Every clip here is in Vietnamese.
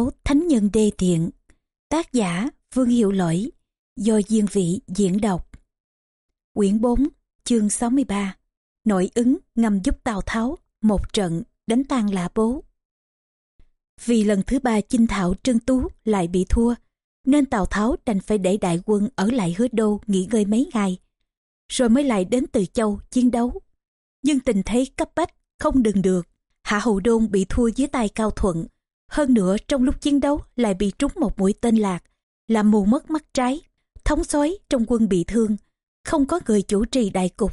Tháo Thánh Nhân Đê Tiện, Tác giả Vương Hiệu Lỗi, Do Diên Vị diễn đọc. Quyển 4 chương 63 Nội ứng ngầm giúp Tào Tháo, Một trận đánh tan lạ bố. Vì lần thứ ba chinh thảo Trân Tú lại bị thua, Nên Tào Tháo đành phải để đại quân ở lại hứa đô nghỉ ngơi mấy ngày, Rồi mới lại đến Từ Châu chiến đấu. Nhưng tình thế cấp bách không đừng được, Hạ Hậu Đôn bị thua dưới tay Cao Thuận hơn nữa trong lúc chiến đấu lại bị trúng một mũi tên lạc, làm mù mất mắt trái. Thống soái trong quân bị thương, không có người chủ trì đại cục.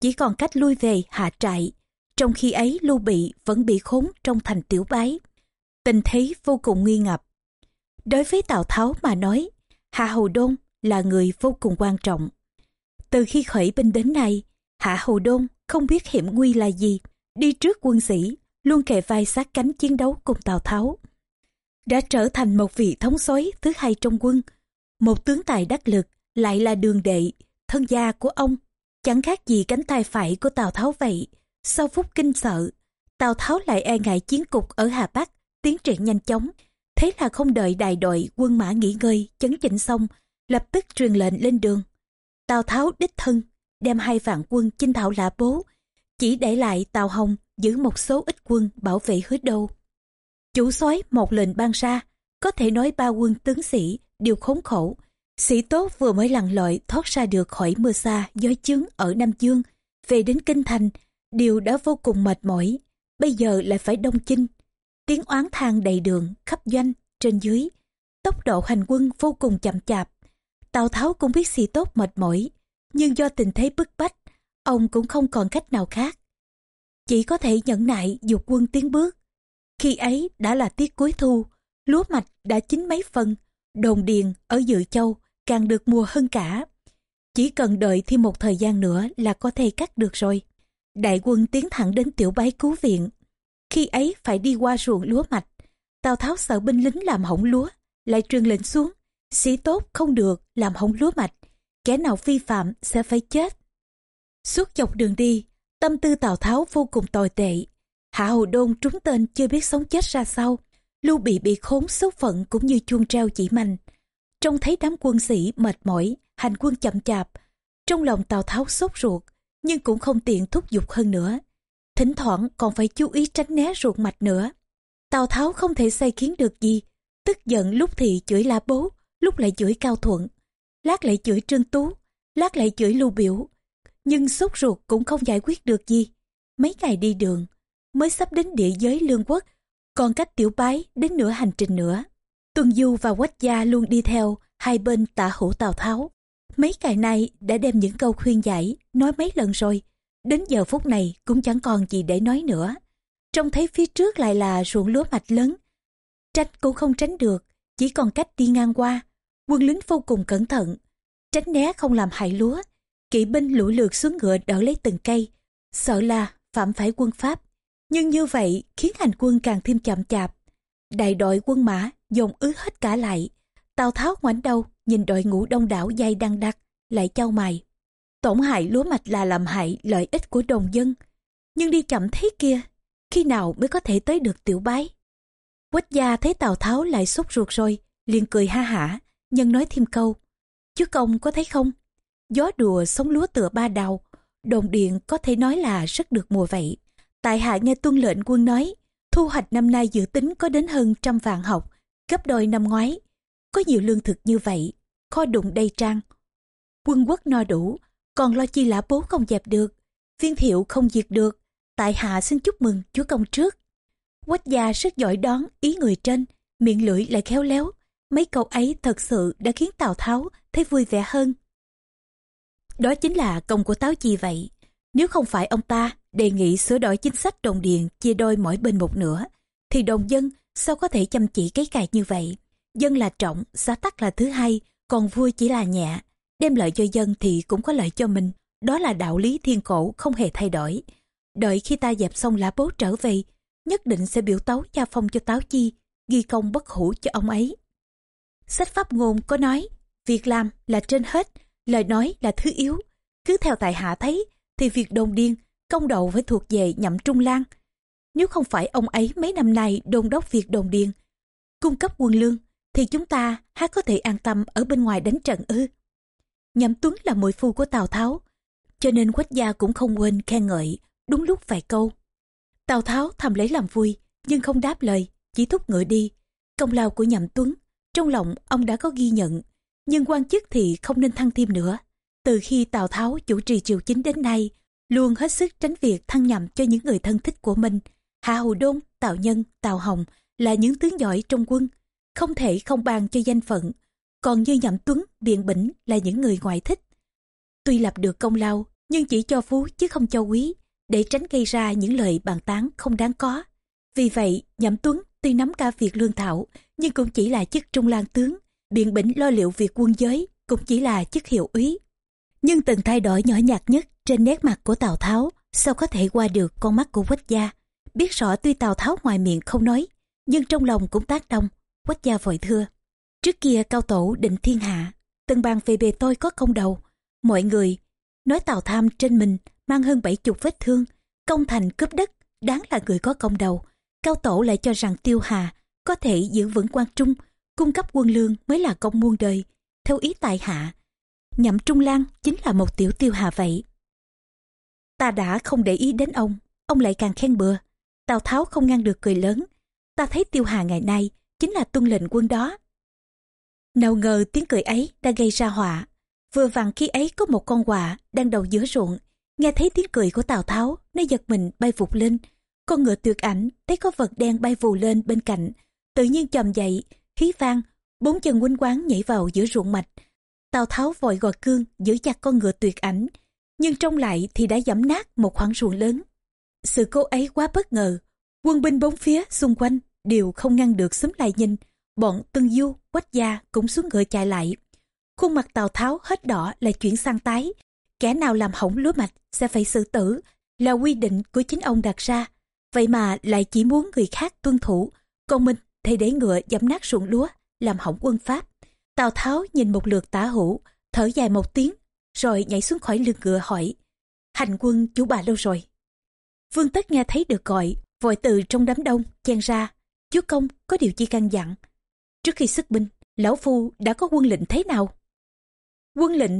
Chỉ còn cách lui về hạ trại. Trong khi ấy Lưu Bị vẫn bị khốn trong thành tiểu bái. Tình thế vô cùng nguy ngập. Đối với Tào Tháo mà nói, Hạ Hầu Đôn là người vô cùng quan trọng. Từ khi khởi binh đến nay, Hạ Hầu Đôn không biết hiểm nguy là gì, đi trước quân sĩ luôn kề vai sát cánh chiến đấu cùng Tào Tháo. Đã trở thành một vị thống soái thứ hai trong quân, một tướng tài đắc lực lại là đường đệ, thân gia của ông, chẳng khác gì cánh tay phải của Tào Tháo vậy. Sau phút kinh sợ, Tào Tháo lại e ngại chiến cục ở Hà Bắc, tiến triển nhanh chóng. Thế là không đợi đại đội quân mã nghỉ ngơi, chấn chỉnh xong, lập tức truyền lệnh lên đường. Tào Tháo đích thân, đem hai vạn quân chinh thảo lạ bố, chỉ để lại Tào Hồng giữ một số ít quân bảo vệ hứa đâu Chủ soái một lệnh ban ra, có thể nói ba quân tướng sĩ đều khốn khổ. Sĩ tốt vừa mới lặn lội thoát ra được khỏi mưa xa gió chướng ở Nam Dương, về đến Kinh Thành, đều đã vô cùng mệt mỏi. Bây giờ lại phải đông chinh. Tiếng oán than đầy đường, khắp doanh, trên dưới. Tốc độ hành quân vô cùng chậm chạp. Tào Tháo cũng biết sĩ tốt mệt mỏi, nhưng do tình thế bức bách, ông cũng không còn cách nào khác chỉ có thể nhẫn nại dục quân tiến bước. Khi ấy đã là tiết cuối thu, lúa mạch đã chín mấy phần, đồn điền ở Dự Châu càng được mùa hơn cả. Chỉ cần đợi thêm một thời gian nữa là có thể cắt được rồi. Đại quân tiến thẳng đến tiểu bái cứu viện. Khi ấy phải đi qua ruộng lúa mạch. Tào Tháo sợ binh lính làm hỏng lúa, lại truyền lệnh xuống. Sĩ tốt không được làm hỏng lúa mạch. Kẻ nào vi phạm sẽ phải chết. Suốt dọc đường đi, Tâm tư Tào Tháo vô cùng tồi tệ. Hạ Hầu Đôn trúng tên chưa biết sống chết ra sao. Lưu Bị bị khốn số phận cũng như chuông treo chỉ mành. Trông thấy đám quân sĩ mệt mỏi, hành quân chậm chạp. Trong lòng Tào Tháo sốt ruột, nhưng cũng không tiện thúc giục hơn nữa. Thỉnh thoảng còn phải chú ý tránh né ruột mạch nữa. Tào Tháo không thể xây kiến được gì. Tức giận lúc thì chửi La Bố, lúc lại chửi Cao Thuận. Lát lại chửi Trương Tú, lát lại chửi Lưu Biểu, nhưng sốt ruột cũng không giải quyết được gì. Mấy ngày đi đường, mới sắp đến địa giới lương quốc, còn cách tiểu bái đến nửa hành trình nữa. Tuần Du và Quách Gia luôn đi theo hai bên tả hữu Tào Tháo. Mấy ngày nay đã đem những câu khuyên giải, nói mấy lần rồi. Đến giờ phút này cũng chẳng còn gì để nói nữa. Trông thấy phía trước lại là ruộng lúa mạch lớn. Tránh cũng không tránh được, chỉ còn cách đi ngang qua. Quân lính vô cùng cẩn thận, tránh né không làm hại lúa kỵ binh lũ lượt xuống ngựa đỡ lấy từng cây. Sợ là phạm phải quân pháp. Nhưng như vậy khiến hành quân càng thêm chậm chạp. Đại đội quân mã dồn ứ hết cả lại. Tào tháo ngoảnh đầu nhìn đội ngũ đông đảo dây đăng đặc, lại trao mày. Tổn hại lúa mạch là làm hại lợi ích của đồng dân. Nhưng đi chậm thế kia khi nào mới có thể tới được tiểu bái? Quách gia thấy tào tháo lại sốt ruột rồi liền cười ha hả nhân nói thêm câu. Chứ công có thấy không? Gió đùa sống lúa tựa ba đầu đồn điện có thể nói là rất được mùa vậy. Tại hạ nghe tuân lệnh quân nói, thu hoạch năm nay dự tính có đến hơn trăm vạn học, gấp đôi năm ngoái. Có nhiều lương thực như vậy, kho đụng đầy trang. Quân quốc no đủ, còn lo chi lã bố không dẹp được. Viên thiệu không diệt được. Tại hạ xin chúc mừng chúa công trước. Quách gia rất giỏi đón ý người trên, miệng lưỡi lại khéo léo. Mấy câu ấy thật sự đã khiến tào tháo thấy vui vẻ hơn đó chính là công của Táo Chi vậy. Nếu không phải ông ta đề nghị sửa đổi chính sách đồng điền chia đôi mỗi bên một nửa, thì đồng dân sao có thể chăm chỉ cái cài như vậy? Dân là trọng, xã tắc là thứ hai, còn vui chỉ là nhẹ. Đem lợi cho dân thì cũng có lợi cho mình. Đó là đạo lý thiên cổ không hề thay đổi. Đợi khi ta dẹp xong lá bố trở về, nhất định sẽ biểu tấu gia phong cho Táo Chi, ghi công bất hủ cho ông ấy. Sách pháp ngôn có nói, việc làm là trên hết, lời nói là thứ yếu cứ theo tại hạ thấy thì việc đồn điên công đầu phải thuộc về nhậm trung lan nếu không phải ông ấy mấy năm nay đôn đốc việc đồn điên cung cấp quân lương, thì chúng ta há có thể an tâm ở bên ngoài đánh trận ư. Nhậm Tuấn là muội phu của Tào Tháo, cho nên quách gia cũng không quên khen ngợi, đúng lúc vài câu. Tào Tháo thầm lấy làm vui, nhưng không đáp lời, chỉ thúc ngựa đi. Công lao của Nhậm Tuấn, trong lòng ông đã có ghi nhận, nhưng quan chức thì không nên thăng thêm nữa. Từ khi Tào Tháo chủ trì triều chính đến nay, luôn hết sức tránh việc thăng nhậm cho những người thân thích của mình. Hạ Hầu Đôn, Tào Nhân, Tào Hồng là những tướng giỏi trong quân, không thể không bàn cho danh phận. Còn như Nhậm Tuấn, Biện Bỉnh là những người ngoại thích. Tuy lập được công lao, nhưng chỉ cho phú chứ không cho quý, để tránh gây ra những lời bàn tán không đáng có. Vì vậy, Nhậm Tuấn tuy nắm cả việc lương thảo, nhưng cũng chỉ là chức trung lang tướng, Biện Bỉnh lo liệu việc quân giới, cũng chỉ là chức hiệu úy. Nhưng từng thay đổi nhỏ nhặt nhất trên nét mặt của Tào Tháo, sao có thể qua được con mắt của Quách Gia. Biết rõ tuy Tào Tháo ngoài miệng không nói, nhưng trong lòng cũng tác động, Quách Gia vội thưa. Trước kia cao tổ định thiên hạ, từng bàn về bề tôi có công đầu. Mọi người nói Tào Tham trên mình mang hơn bảy chục vết thương, công thành cướp đất, đáng là người có công đầu. Cao tổ lại cho rằng Tiêu Hà có thể giữ vững quan trung, cung cấp quân lương mới là công muôn đời. Theo ý tại hạ, nhậm trung lan chính là một tiểu Tiêu Hà vậy. Ta đã không để ý đến ông, ông lại càng khen bừa. Tào Tháo không ngăn được cười lớn. Ta thấy Tiêu Hà ngày nay chính là tuân lệnh quân đó. Nào ngờ tiếng cười ấy đã gây ra họa. Vừa vặn khi ấy có một con quạ đang đầu giữa ruộng. Nghe thấy tiếng cười của Tào Tháo, nó giật mình bay vụt lên. Con ngựa tuyệt ảnh thấy có vật đen bay vù lên bên cạnh. Tự nhiên chồm dậy, khí vang, bốn chân quýnh quán nhảy vào giữa ruộng mạch. Tào Tháo vội gò cương giữ chặt con ngựa tuyệt ảnh. Nhưng trong lại thì đã giẫm nát một khoảng ruộng lớn. Sự cố ấy quá bất ngờ. Quân binh bốn phía xung quanh đều không ngăn được xúm lại nhìn bọn Tân Du, Quách Gia cũng xuống ngựa chạy lại. Khuôn mặt Tào Tháo hết đỏ lại chuyển sang tái. Kẻ nào làm hỏng lúa mạch sẽ phải xử tử, là quy định của chính ông đặt ra. Vậy mà lại chỉ muốn người khác tuân thủ, còn mình thì để ngựa dẫm nát ruộng lúa, làm hỏng quân Pháp. Tào Tháo nhìn một lượt tả hữu, thở dài một tiếng, rồi nhảy xuống khỏi lưng ngựa hỏi, hành quân chú bà lâu rồi? Vương Tất nghe thấy được gọi, vội từ trong đám đông chen ra, chúa công có điều chi căn dặn, Trước khi xuất binh, lão phu đã có quân lệnh thế nào? Quân lệnh,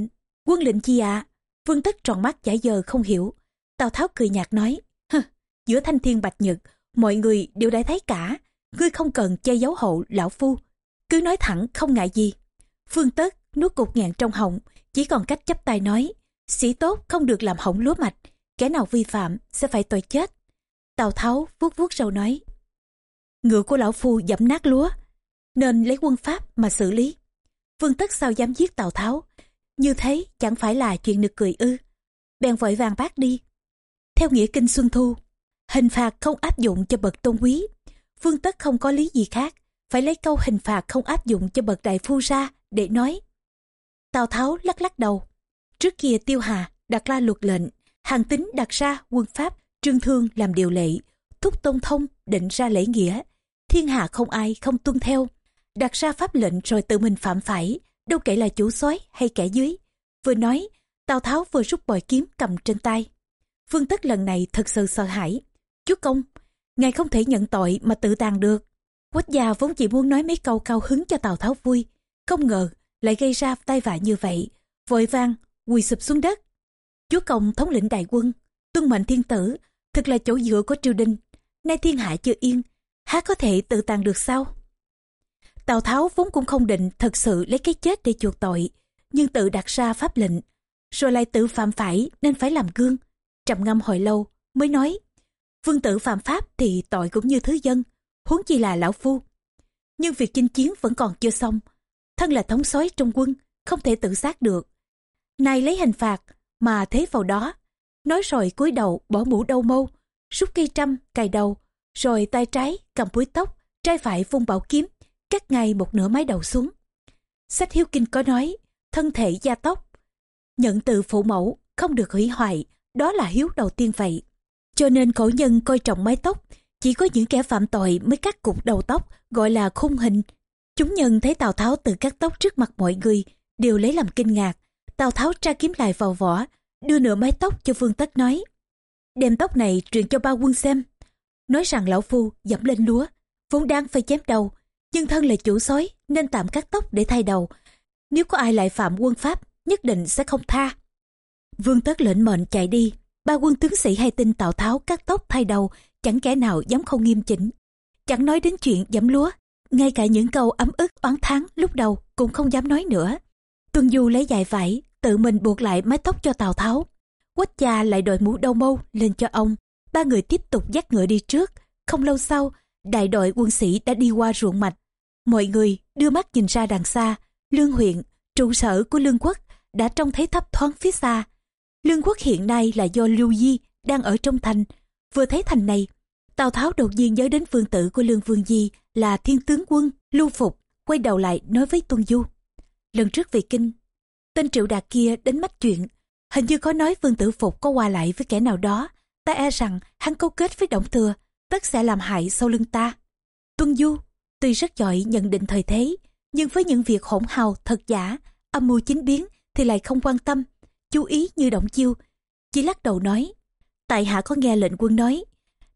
quân lệnh chi ạ? À? Vương Tất tròn mắt giả giờ không hiểu. Tào Tháo cười nhạt nói, giữa thanh thiên bạch nhật, mọi người đều đã thấy cả. Ngươi không cần che giấu hậu lão phu. Cứ nói thẳng không ngại gì. phương Tất nuốt cục ngạn trong họng, chỉ còn cách chấp tay nói, sĩ tốt không được làm hỏng lúa mạch, kẻ nào vi phạm sẽ phải tội chết. Tào Tháo vuốt vuốt râu nói, ngựa của lão phu dẫm nát lúa, nên lấy quân pháp mà xử lý. Vương Tất sao dám giết Tào Tháo, như thế chẳng phải là chuyện nực cười ư. Bèn vội vàng bác đi. Theo nghĩa kinh Xuân Thu, hình phạt không áp dụng cho bậc tôn quý. Vương Tất không có lý gì khác, phải lấy câu hình phạt không áp dụng cho bậc đại phu ra để nói. Tào Tháo lắc lắc đầu. Trước kia Tiêu Hà đặt ra luật lệnh, hàng tính đặt ra quân pháp, trương thương làm điều lệ, thúc tôn thông định ra lễ nghĩa. Thiên hạ không ai không tuân theo đặt ra pháp lệnh rồi tự mình phạm phải, đâu kể là chủ soái hay kẻ dưới. Vừa nói, Tào Tháo vừa rút bòi kiếm cầm trên tay. Vương Tất lần này thật sự sợ hãi. Chúa công, ngài không thể nhận tội mà tự tàn được. Quách gia vốn chỉ muốn nói mấy câu cao hứng cho Tào Tháo vui, không ngờ lại gây ra tai vạ như vậy, vội vang quỳ sụp xuống đất. Chúa công thống lĩnh đại quân, tuân mệnh thiên tử, thật là chỗ dựa của triều đình. Nay thiên hạ chưa yên, há có thể tự tàn được sao? Tào Tháo vốn cũng không định thật sự lấy cái chết để chuộc tội, nhưng tự đặt ra pháp lệnh, rồi lại tự phạm phải nên phải làm gương. Trầm ngâm hồi lâu mới nói, vương tử phạm pháp thì tội cũng như thứ dân, huống chi là lão phu. Nhưng việc chinh chiến vẫn còn chưa xong, thân là thống soái trong quân, không thể tự sát được. nay lấy hình phạt mà thế vào đó, nói rồi cúi đầu bỏ mũ đâu mâu, rút cây trăm cài đầu, rồi tay trái cầm búi tóc, trai phải vung bảo kiếm cắt ngay một nửa mái đầu xuống. Sách Hiếu Kinh có nói, thân thể gia tốc, nhận từ phụ mẫu, không được hủy hoại, đó là hiếu đầu tiên vậy. Cho nên cổ nhân coi trọng mái tóc, chỉ có những kẻ phạm tội mới cắt cục đầu tóc, gọi là khung hình. Chúng nhân thấy Tào Tháo tự cắt tóc trước mặt mọi người, đều lấy làm kinh ngạc. Tào Tháo tra kiếm lại vào vỏ, đưa nửa mái tóc cho Vương Tất nói. Đem tóc này truyền cho ba quân xem. Nói rằng lão phu dẫm lên lúa, vốn đang phải chém đầu, nhưng thân là chủ sói nên tạm cắt tóc để thay đầu. Nếu có ai lại phạm quân pháp, nhất định sẽ không tha. Vương tất lệnh mệnh chạy đi, ba quân tướng sĩ hay tin Tào Tháo cắt tóc thay đầu, chẳng kẻ nào dám không nghiêm chỉnh. Chẳng nói đến chuyện giẫm lúa, ngay cả những câu ấm ức oán thán lúc đầu cũng không dám nói nữa. Tuân Du lấy dài vải, tự mình buộc lại mái tóc cho Tào Tháo. Quách cha lại đội mũ đâu mâu lên cho ông. Ba người tiếp tục dắt ngựa đi trước. Không lâu sau, đại đội quân sĩ đã đi qua ruộng mạch. Mọi người đưa mắt nhìn ra đằng xa, lương huyện, trụ sở của lương quốc đã trông thấy thấp thoáng phía xa. Lương quốc hiện nay là do Lưu Di đang ở trong thành. Vừa thấy thành này, Tào Tháo đột nhiên nhớ đến vương tử của Lương Vương Di là thiên tướng quân Lưu Phục, quay đầu lại nói với Tuân Du. Lần trước về kinh, tên Triệu Đạt kia đến mách chuyện, hình như có nói vương tử Phục có qua lại với kẻ nào đó, ta e rằng hắn câu kết với Động Thừa, tất sẽ làm hại sau lưng ta. Tuân Du, tuy rất giỏi nhận định thời thế, nhưng với những việc hỗn hào, thật giả, âm mưu chính biến thì lại không quan tâm, chú ý như động chiêu. Chỉ lắc đầu nói, tại hạ có nghe lệnh quân nói,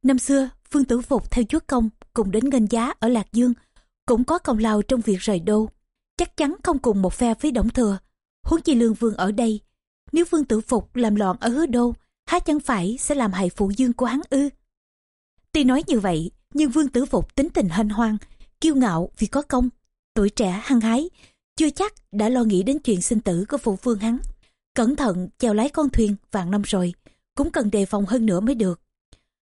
năm xưa Vương Tử Phục theo chúa công cùng đến ngân giá ở Lạc Dương, cũng có công lao trong việc rời đô. Chắc chắn không cùng một phe với Đổng Thừa, huống chi lương vương ở đây. Nếu Vương Tử Phục làm loạn ở hứa đô, há chẳng phải sẽ làm hại phụ dương của hắn ư. Tuy nói như vậy, nhưng Vương Tử Phục tính tình hân hoan, kiêu ngạo vì có công, tuổi trẻ hăng hái, chưa chắc đã lo nghĩ đến chuyện sinh tử của phụ vương hắn. Cẩn thận chèo lái con thuyền vạn năm rồi, cũng cần đề phòng hơn nữa mới được.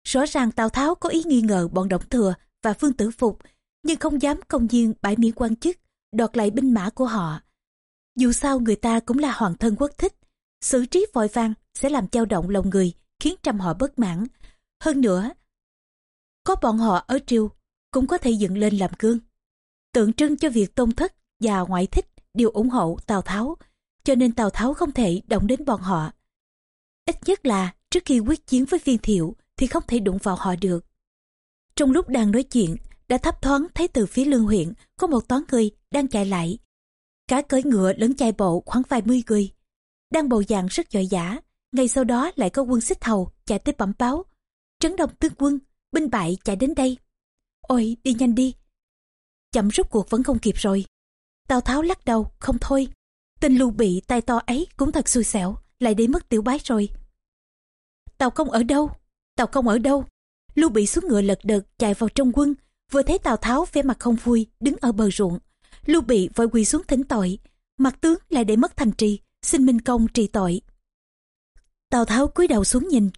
Rõ ràng Tào Tháo có ý nghi ngờ bọn Động Thừa và Phương Tử Phục, nhưng không dám công nhiên bãi miễn quan chức, đoạt lại binh mã của họ. Dù sao người ta cũng là hoàng thân quốc thích, xử trí vội vàng sẽ làm dao động lòng người, khiến trăm họ bất mãn. Hơn nữa, có bọn họ ở triều cũng có thể dựng lên làm gương. Tượng trưng cho việc tôn thất và ngoại thích đều ủng hộ Tào Tháo, cho nên Tào Tháo không thể động đến bọn họ. Ít nhất là trước khi quyết chiến với viên thiệu thì không thể đụng vào họ được. Trong lúc đang nói chuyện, đã thấp thoáng thấy từ phía lương huyện có một toán người đang chạy lại. Cả cưỡi ngựa lẫn chạy bộ khoảng vài mươi người. Đang bầu dạng rất giỏi giả, ngay sau đó lại có quân xích hầu chạy tới bẩm báo. Trấn đông tướng quân, binh bại chạy đến đây. Ôi, đi nhanh đi. Chậm rút cuộc vẫn không kịp rồi. Tào Tháo lắc đầu, không thôi. Tên lưu bị tay to ấy cũng thật xui xẻo, lại đi mất tiểu bái rồi. Tào công ở đâu? Tào công ở đâu? Lưu bị xuống ngựa lật đật chạy vào trong quân, vừa thấy Tào Tháo vẻ mặt không vui, đứng ở bờ ruộng. Lưu bị vội quỳ xuống thỉnh tội, mặt tướng lại để mất thành trì, xin minh công trị tội. Tào Tháo cúi đầu xuống nhìn.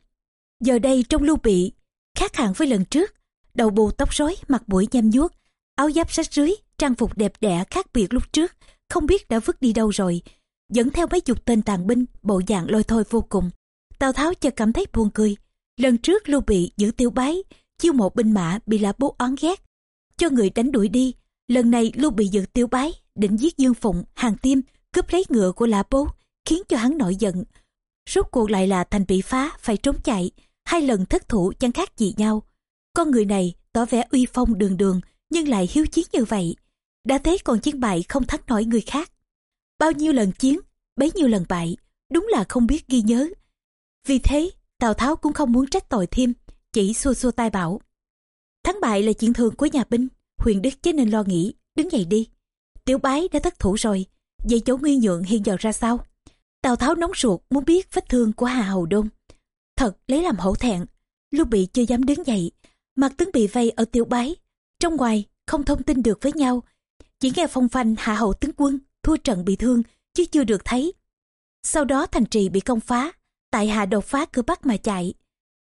Giờ đây trong Lưu bị, khác hẳn với lần trước, đầu bù tóc rối, mặt mũi nhem nhuốc, áo giáp sách rưới, trang phục đẹp đẽ khác biệt lúc trước, không biết đã vứt đi đâu rồi, dẫn theo mấy chục tên tàn binh, bộ dạng lôi thôi vô cùng. Tào Tháo chợt cảm thấy buồn cười, Lần trước Lưu Bị giữ tiêu bái, chiêu một binh mã bị lã bố oán ghét, cho người đánh đuổi đi. Lần này Lưu Bị giữ tiêu bái, định giết Dương Phụng, Hàng Tiêm, cướp lấy ngựa của lã bố, khiến cho hắn nổi giận. Rốt cuộc lại là thành bị phá, phải trốn chạy, hai lần thất thủ chẳng khác gì nhau. Con người này tỏ vẻ uy phong đường đường, nhưng lại hiếu chiến như vậy. Đã thế còn chiến bại không thắng nổi người khác. Bao nhiêu lần chiến, bấy nhiêu lần bại, đúng là không biết ghi nhớ. Vì thế, Tào Tháo cũng không muốn trách tội thêm, chỉ xua xua tay bảo. Thắng bại là chuyện thường của nhà binh, huyền đức chứ nên lo nghĩ, đứng dậy đi. Tiểu bái đã thất thủ rồi, vậy chỗ nguyên nhượng hiện giờ ra sao? Tào Tháo nóng ruột muốn biết vết thương của Hà Hầu Đôn. Thật lấy làm hổ thẹn, Lưu Bị chưa dám đứng dậy, mặt tướng bị vây ở tiểu bái. Trong ngoài, không thông tin được với nhau, chỉ nghe phong phanh Hạ hậu tướng quân thua trận bị thương, chứ chưa được thấy. Sau đó thành trì bị công phá, tại hạ đột phá cửa bắc mà chạy.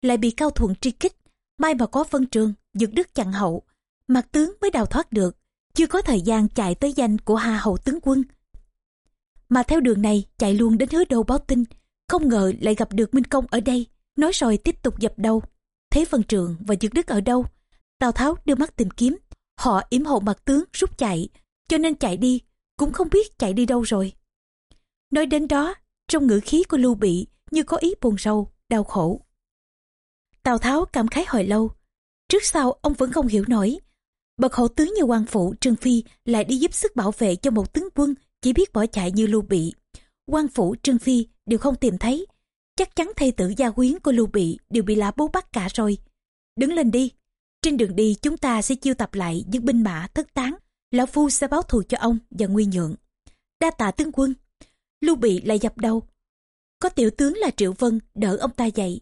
Lại bị cao thuận truy kích may mà có phân trường dược đức chặn hậu. Mặt tướng mới đào thoát được chưa có thời gian chạy tới danh của hà hậu tướng quân. Mà theo đường này chạy luôn đến hứa đô báo tin không ngờ lại gặp được minh công ở đây nói rồi tiếp tục dập đầu. Thấy phân trường và dược đức ở đâu? Tào tháo đưa mắt tìm kiếm họ yểm hộ mặt tướng rút chạy cho nên chạy đi cũng không biết chạy đi đâu rồi nói đến đó trong ngữ khí của lưu bị như có ý buồn rầu, đau khổ. Tào Tháo cảm khái hồi lâu. Trước sau ông vẫn không hiểu nổi. Bậc hậu tướng như quan phụ Trương Phi lại đi giúp sức bảo vệ cho một tướng quân chỉ biết bỏ chạy như Lưu Bị. quan phụ Trương Phi đều không tìm thấy. Chắc chắn thê tử gia quyến của Lưu Bị đều bị lã bố bắt cả rồi. Đứng lên đi. Trên đường đi chúng ta sẽ chiêu tập lại những binh mã thất tán. Lão Phu sẽ báo thù cho ông và Nguyên Nhượng. Đa tạ tướng quân. Lưu Bị lại dập đầu. Có tiểu tướng là Triệu Vân đỡ ông ta dậy.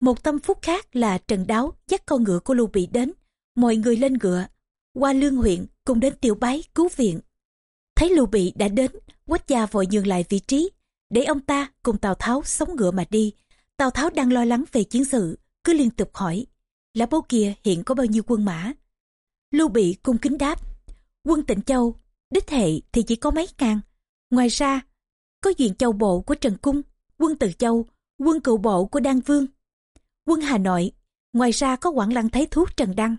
Một tâm phúc khác là Trần Đáo dắt con ngựa của Lưu Bị đến. Mọi người lên ngựa. Qua lương huyện cùng đến tiểu bái cứu viện. Thấy Lưu Bị đã đến, quách gia vội nhường lại vị trí, để ông ta cùng Tào Tháo sống ngựa mà đi. Tào Tháo đang lo lắng về chiến sự, cứ liên tục hỏi, lá bố kia hiện có bao nhiêu quân mã? Lưu Bị cung kính đáp, quân Tịnh Châu, đích hệ thì chỉ có mấy ngàn. Ngoài ra, có duyện châu bộ của Trần Cung, quân Từ Châu, quân cựu bộ của Đan Vương, quân Hà Nội, ngoài ra có Quảng Lăng Thái thuốc Trần Đăng.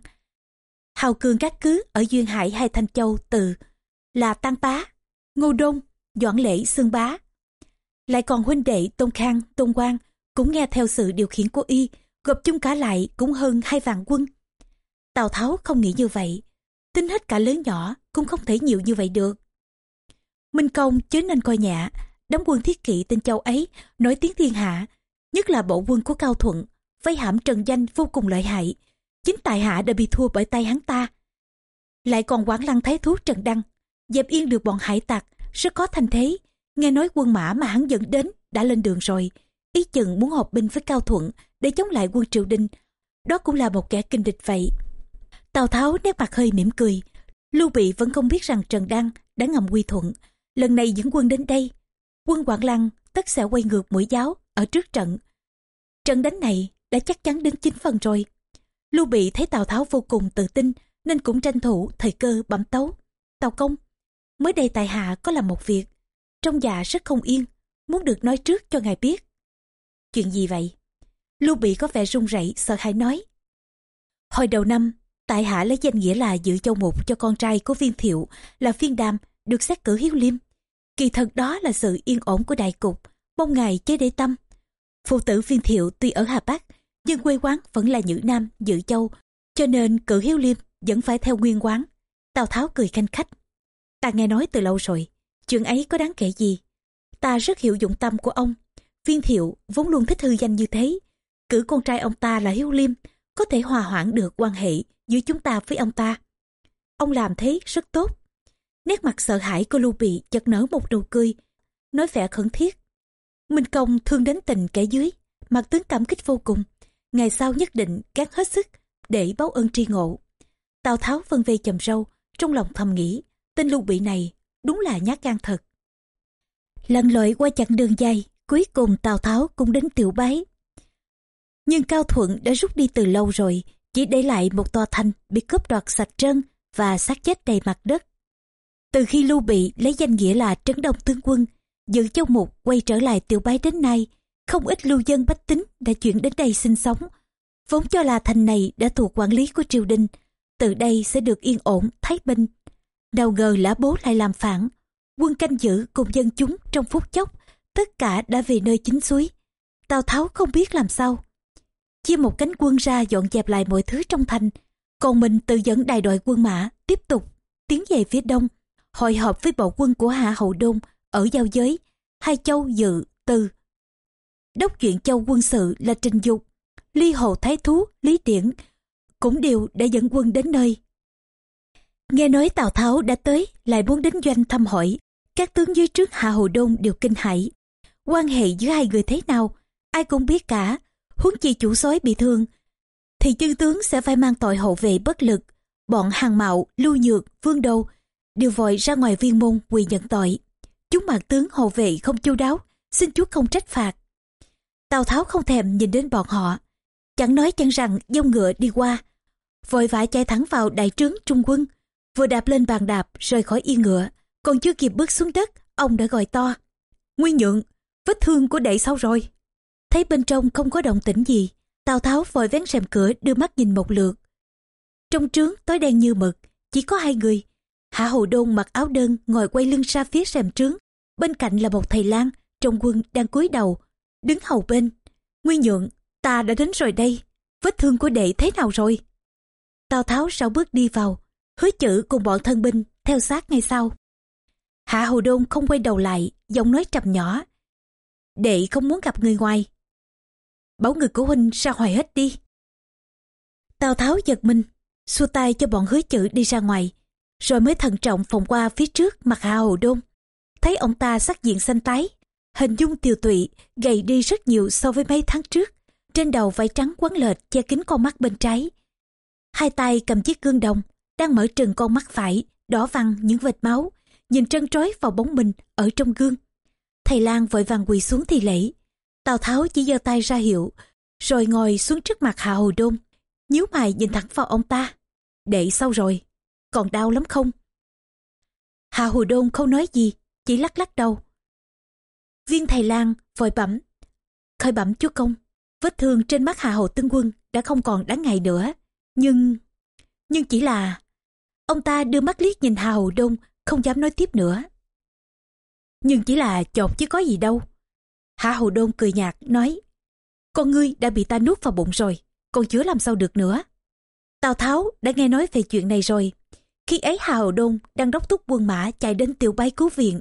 Hào cường các cứ ở Duyên Hải hay Thanh Châu từ là Tăng Bá, Ngô Đông, Doãn Lễ Sương Bá. Lại còn huynh đệ Tôn Khang, Tôn Quang cũng nghe theo sự điều khiển của y, gộp chung cả lại cũng hơn hai vạn quân. Tào Tháo không nghĩ như vậy, tính hết cả lớn nhỏ cũng không thể nhiều như vậy được. Minh Công chớ nên coi nhẹ, đám quân thiết kỵ tên châu ấy nổi tiếng thiên hạ, nhất là bộ quân của Cao Thuận, vây hãm trần danh vô cùng lợi hại. Chính tại hạ đã bị thua bởi tay hắn ta. Lại còn quảng lăng thái thú Trần Đăng, dẹp yên được bọn hải tặc, rất có thành thế. Nghe nói quân mã mà hắn dẫn đến đã lên đường rồi, ý chừng muốn hợp binh với Cao Thuận để chống lại quân triều đình. Đó cũng là một kẻ kinh địch vậy. Tào Tháo nét mặt hơi mỉm cười. Lưu Bị vẫn không biết rằng Trần Đăng đã ngầm quy thuận. Lần này dẫn quân đến đây. Quân Quảng Lăng tất sẽ quay ngược mũi giáo ở trước trận. Trận đánh này đã chắc chắn đến chín phần rồi. Lưu Bị thấy Tào Tháo vô cùng tự tin nên cũng tranh thủ thời cơ bẩm tấu. Tào Công, mới đây tại hạ có làm một việc. Trong dạ rất không yên, muốn được nói trước cho ngài biết. Chuyện gì vậy? Lưu Bị có vẻ run rẩy sợ hãi nói. Hồi đầu năm, tại hạ lấy danh nghĩa là giữ châu mục cho con trai của viên thiệu là viên đàm được xét cử hiếu liêm. Kỳ thật đó là sự yên ổn của đại cục, mong ngài chế để tâm. Phụ tử viên thiệu tuy ở Hà Bắc, nhưng quê quán vẫn là Nhữ Nam, Dự Châu, cho nên cử hiếu liêm vẫn phải theo nguyên quán. Tào Tháo cười canh khách. Ta nghe nói từ lâu rồi, chuyện ấy có đáng kể gì. Ta rất hiểu dụng tâm của ông. Viên thiệu vốn luôn thích hư danh như thế. Cử con trai ông ta là hiếu liêm, có thể hòa hoãn được quan hệ giữa chúng ta với ông ta. Ông làm thế rất tốt. Nét mặt sợ hãi của Lưu Bị chợt nở một nụ cười, nói vẻ khẩn thiết. Minh Công thương đến tình kẻ dưới, mặt tướng cảm kích vô cùng. Ngày sau nhất định gác hết sức để báo ơn tri ngộ. Tào Tháo vân vê chầm râu, trong lòng thầm nghĩ, tên Lưu Bị này đúng là nhát gan thật. Lần lội qua chặng đường dài, cuối cùng Tào Tháo cũng đến tiểu bái. Nhưng Cao Thuận đã rút đi từ lâu rồi, chỉ để lại một tòa thành bị cướp đoạt sạch trơn và xác chết đầy mặt đất. Từ khi Lưu Bị lấy danh nghĩa là Trấn Đông Tướng Quân, giữ châu mục quay trở lại tiểu bái đến nay, không ít lưu dân bách tính đã chuyển đến đây sinh sống. Vốn cho là thành này đã thuộc quản lý của triều đình, từ đây sẽ được yên ổn, thái bình. Nào ngờ lã bố lại làm phản, quân canh giữ cùng dân chúng trong phút chốc, tất cả đã về nơi chính suối. Tào Tháo không biết làm sao. Chia một cánh quân ra dọn dẹp lại mọi thứ trong thành, còn mình tự dẫn đại đội quân mã tiếp tục tiến về phía đông, hội họp với bộ quân của Hạ Hậu Đông ở giao giới, hai châu dự, từ. Đốc chuyện châu quân sự là Trình Dục, Ly Hồ Thái Thú, Lý tiễn cũng đều đã dẫn quân đến nơi. Nghe nói Tào Tháo đã tới, lại muốn đến doanh thăm hỏi. Các tướng dưới trước Hạ hậu Đông đều kinh hãi. Quan hệ giữa hai người thế nào, ai cũng biết cả. Huống chi chủ sói bị thương, thì chư tướng sẽ phải mang tội hậu vệ bất lực. Bọn hàng mạo, lưu nhược, vương đâu đều vội ra ngoài viên môn quỳ nhận tội. Chúng mạc tướng hậu vệ không chu đáo, xin chúa không trách phạt. Tào Tháo không thèm nhìn đến bọn họ, chẳng nói chẳng rằng dông ngựa đi qua, vội vã chạy thẳng vào đại trướng trung quân, vừa đạp lên bàn đạp rời khỏi yên ngựa, còn chưa kịp bước xuống đất, ông đã gọi to. Nguyên nhượng, vết thương của đệ sau rồi? Thấy bên trong không có động tĩnh gì, Tào Tháo vội vén rèm cửa đưa mắt nhìn một lượt. Trong trướng tối đen như mực, chỉ có hai người. Hạ Hồ Đôn mặc áo đơn ngồi quay lưng ra phía rèm trướng. Bên cạnh là một thầy lang, trong quân đang cúi đầu, đứng hầu bên. Nguyên nhượng, ta đã đến rồi đây. Vết thương của đệ thế nào rồi? Tào Tháo sau bước đi vào, hứa chữ cùng bọn thân binh theo sát ngay sau. Hạ Hồ Đôn không quay đầu lại, giọng nói trầm nhỏ. Đệ không muốn gặp người ngoài. Bảo người của huynh ra ngoài hết đi. Tào Tháo giật mình, xua tay cho bọn hứa chữ đi ra ngoài, rồi mới thận trọng phòng qua phía trước mặt Hạ Hồ Đôn. Thấy ông ta sắc diện xanh tái, hình dung tiều tụy, gầy đi rất nhiều so với mấy tháng trước. Trên đầu vải trắng quấn lệch che kín con mắt bên trái. Hai tay cầm chiếc gương đồng, đang mở trừng con mắt phải, đỏ văng những vệt máu, nhìn trân trói vào bóng mình ở trong gương. Thầy Lan vội vàng quỳ xuống thì lễ. Tào Tháo chỉ giơ tay ra hiệu, rồi ngồi xuống trước mặt Hạ Hồ Đôn, nhíu mày nhìn thẳng vào ông ta. Đệ sau rồi? Còn đau lắm không? Hạ Hồ Đôn không nói gì, chỉ lắc lắc đầu. Viên thầy Lan vội bẩm, khởi bẩm chúa công, vết thương trên mắt Hạ Hồ Tương Quân đã không còn đáng ngại nữa. Nhưng, nhưng chỉ là... Ông ta đưa mắt liếc nhìn Hạ Hồ Đôn, không dám nói tiếp nữa. Nhưng chỉ là chột chứ có gì đâu. Hạ Hầu Đôn cười nhạt, nói, con ngươi đã bị ta nuốt vào bụng rồi, còn chứa làm sao được nữa. Tào Tháo đã nghe nói về chuyện này rồi. Khi ấy Hạ Hầu Đôn đang đốc thúc quân mã chạy đến tiểu bái cứu viện.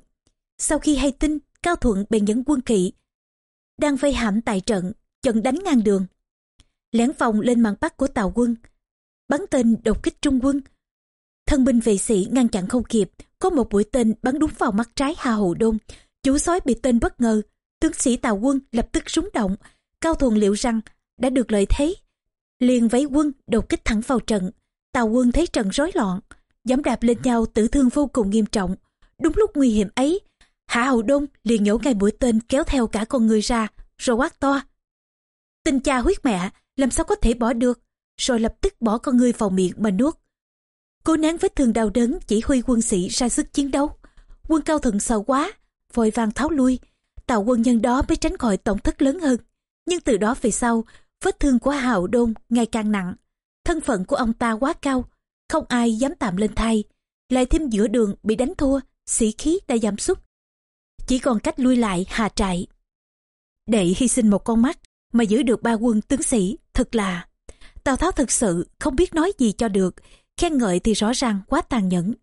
Sau khi hay tin, Cao Thuận bèn dẫn quân kỵ. Đang vây hãm tại trận, trận đánh ngang đường. Lẻn vòng lên màn bắc của Tào quân. Bắn tên đột kích trung quân. Thân binh vệ sĩ ngăn chặn không kịp, có một mũi tên bắn đúng vào mắt trái Hà Hậu Đôn. chú sói bị tên bất ngờ, tướng sĩ Tào quân lập tức súng động. Cao Thuận liệu rằng đã được lợi thế. Liền vấy quân đột kích thẳng vào trận. Tào quân thấy trận rối loạn, dám đạp lên nhau tử thương vô cùng nghiêm trọng. Đúng lúc nguy hiểm ấy, Hạ Hầu Đông liền nhổ ngay mũi tên kéo theo cả con người ra, rồi quát to. Tình cha huyết mẹ, làm sao có thể bỏ được, rồi lập tức bỏ con người vào miệng mà nuốt. Cố nén vết thương đau đớn chỉ huy quân sĩ ra sức chiến đấu. Quân cao thận sợ quá, vội vàng tháo lui. Tàu quân nhân đó mới tránh khỏi tổng thất lớn hơn. Nhưng từ đó về sau, vết thương của Hào Đôn ngày càng nặng. Thân phận của ông ta quá cao, không ai dám tạm lên thay. Lại thêm giữa đường bị đánh thua, sĩ khí đã giảm sút. Chỉ còn cách lui lại hà trại. Đệ hy sinh một con mắt mà giữ được ba quân tướng sĩ, thật là... Tào Tháo thực sự không biết nói gì cho được, khen ngợi thì rõ ràng quá tàn nhẫn.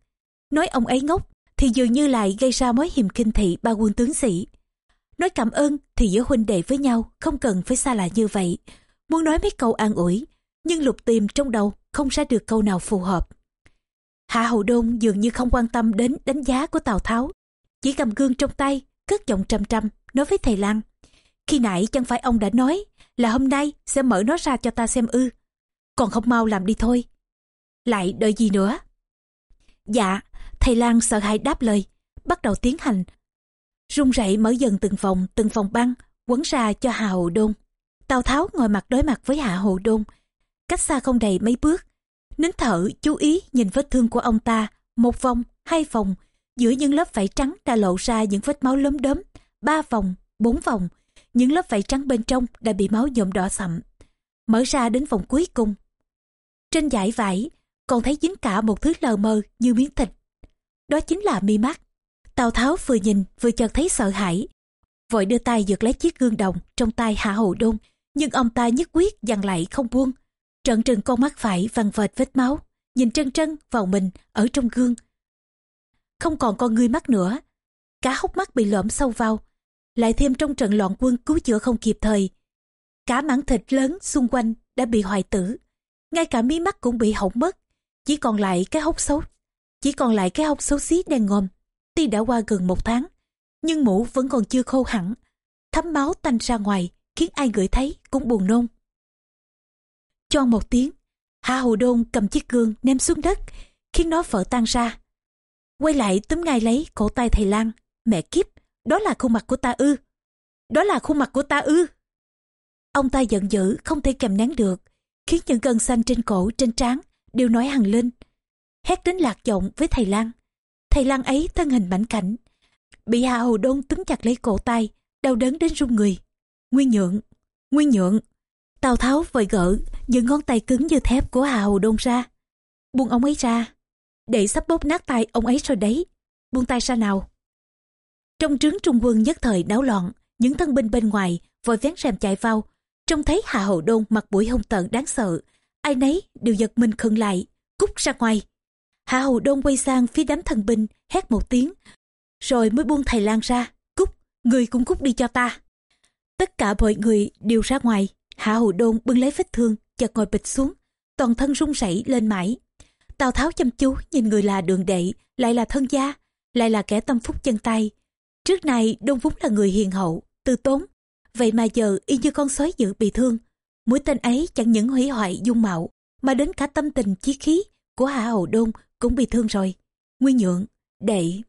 Nói ông ấy ngốc thì dường như lại gây ra mối hiềm kinh thị ba quân tướng sĩ. Nói cảm ơn thì giữa huynh đệ với nhau không cần phải xa lạ như vậy. Muốn nói mấy câu an ủi, nhưng lục tìm trong đầu không ra được câu nào phù hợp. Hạ Hậu Đôn dường như không quan tâm đến đánh giá của Tào Tháo. Chỉ cầm gương trong tay, cất giọng trầm trầm, nói với thầy Lan. Khi nãy chẳng phải ông đã nói là hôm nay sẽ mở nó ra cho ta xem ư. Còn không mau làm đi thôi. Lại đợi gì nữa? Dạ, thầy Lan sợ hãi đáp lời, bắt đầu tiến hành run rẩy mở dần từng vòng, từng vòng băng, quấn ra cho Hà Hồ Đôn. Tào Tháo ngồi mặt đối mặt với Hạ Hồ Đôn, cách xa không đầy mấy bước. Nín thở, chú ý nhìn vết thương của ông ta, một vòng, hai vòng, giữa những lớp vảy trắng đã lộ ra những vết máu lấm đốm, ba vòng, bốn vòng, những lớp vảy trắng bên trong đã bị máu nhuộm đỏ sậm. Mở ra đến vòng cuối cùng. Trên dải vải, còn thấy dính cả một thứ lờ mờ như miếng thịt. Đó chính là mi mắt. Tào Tháo vừa nhìn vừa chợt thấy sợ hãi. Vội đưa tay giật lấy chiếc gương đồng trong tay Hạ Hầu Đôn, nhưng ông ta nhất quyết dằn lại không buông. Trận trừng con mắt phải vằn vệt vết máu, nhìn trân trân vào mình ở trong gương. Không còn con ngươi mắt nữa, cả hốc mắt bị lõm sâu vào, lại thêm trong trận loạn quân cứu chữa không kịp thời. Cả mảng thịt lớn xung quanh đã bị hoại tử, ngay cả mí mắt cũng bị hỏng mất, chỉ còn lại cái hốc xấu, chỉ còn lại cái hốc xấu xí đen ngòm. Tuy đã qua gần một tháng, nhưng mũ vẫn còn chưa khô hẳn, thấm máu tanh ra ngoài, khiến ai ngửi thấy cũng buồn nôn. Cho một tiếng, Hạ Hù Đôn cầm chiếc gương ném xuống đất, khiến nó vỡ tan ra. Quay lại túm ngay lấy cổ tay thầy Lan, mẹ kiếp, đó là khuôn mặt của ta ư. Đó là khuôn mặt của ta ư. Ông ta giận dữ, không thể kèm nén được, khiến những gân xanh trên cổ, trên trán đều nói hằng lên. Hét đến lạc giọng với thầy Lan. Thầy lang ấy thân hình mảnh khảnh bị Hạ Hầu Đôn túm chặt lấy cổ tay, đau đớn đến run người. Nguyên nhượng, nguyên nhượng. Tào Tháo vội gỡ những ngón tay cứng như thép của Hạ Hầu Đôn ra. Buông ông ấy ra. Để sắp bóp nát tay ông ấy rồi đấy. Buông tay ra nào. Trong trướng trung quân nhất thời náo loạn, những thân binh bên ngoài vội vén rèm chạy vào, trông thấy Hạ hậu Đôn mặt mũi hung tợn đáng sợ, ai nấy đều giật mình khựng lại, cút ra ngoài. Hạ Hầu Đôn quay sang phía đám thần binh, hét một tiếng, rồi mới buông thầy Lan ra, cút, người cũng cút đi cho ta. Tất cả mọi người đều ra ngoài, Hạ Hầu Đôn bưng lấy vết thương, chợt ngồi bịch xuống, toàn thân run rẩy lên mãi. Tào Tháo chăm chú nhìn người là đường đệ, lại là thân gia, lại là kẻ tâm phúc chân tay. Trước này Đông vốn là người hiền hậu, từ tốn. Vậy mà giờ y như con sói dữ bị thương. Mũi tên ấy chẳng những hủy hoại dung mạo, mà đến cả tâm tình chí khí của Hạ Hầu Đôn cũng bị thương rồi. Nguyên nhượng, đệ.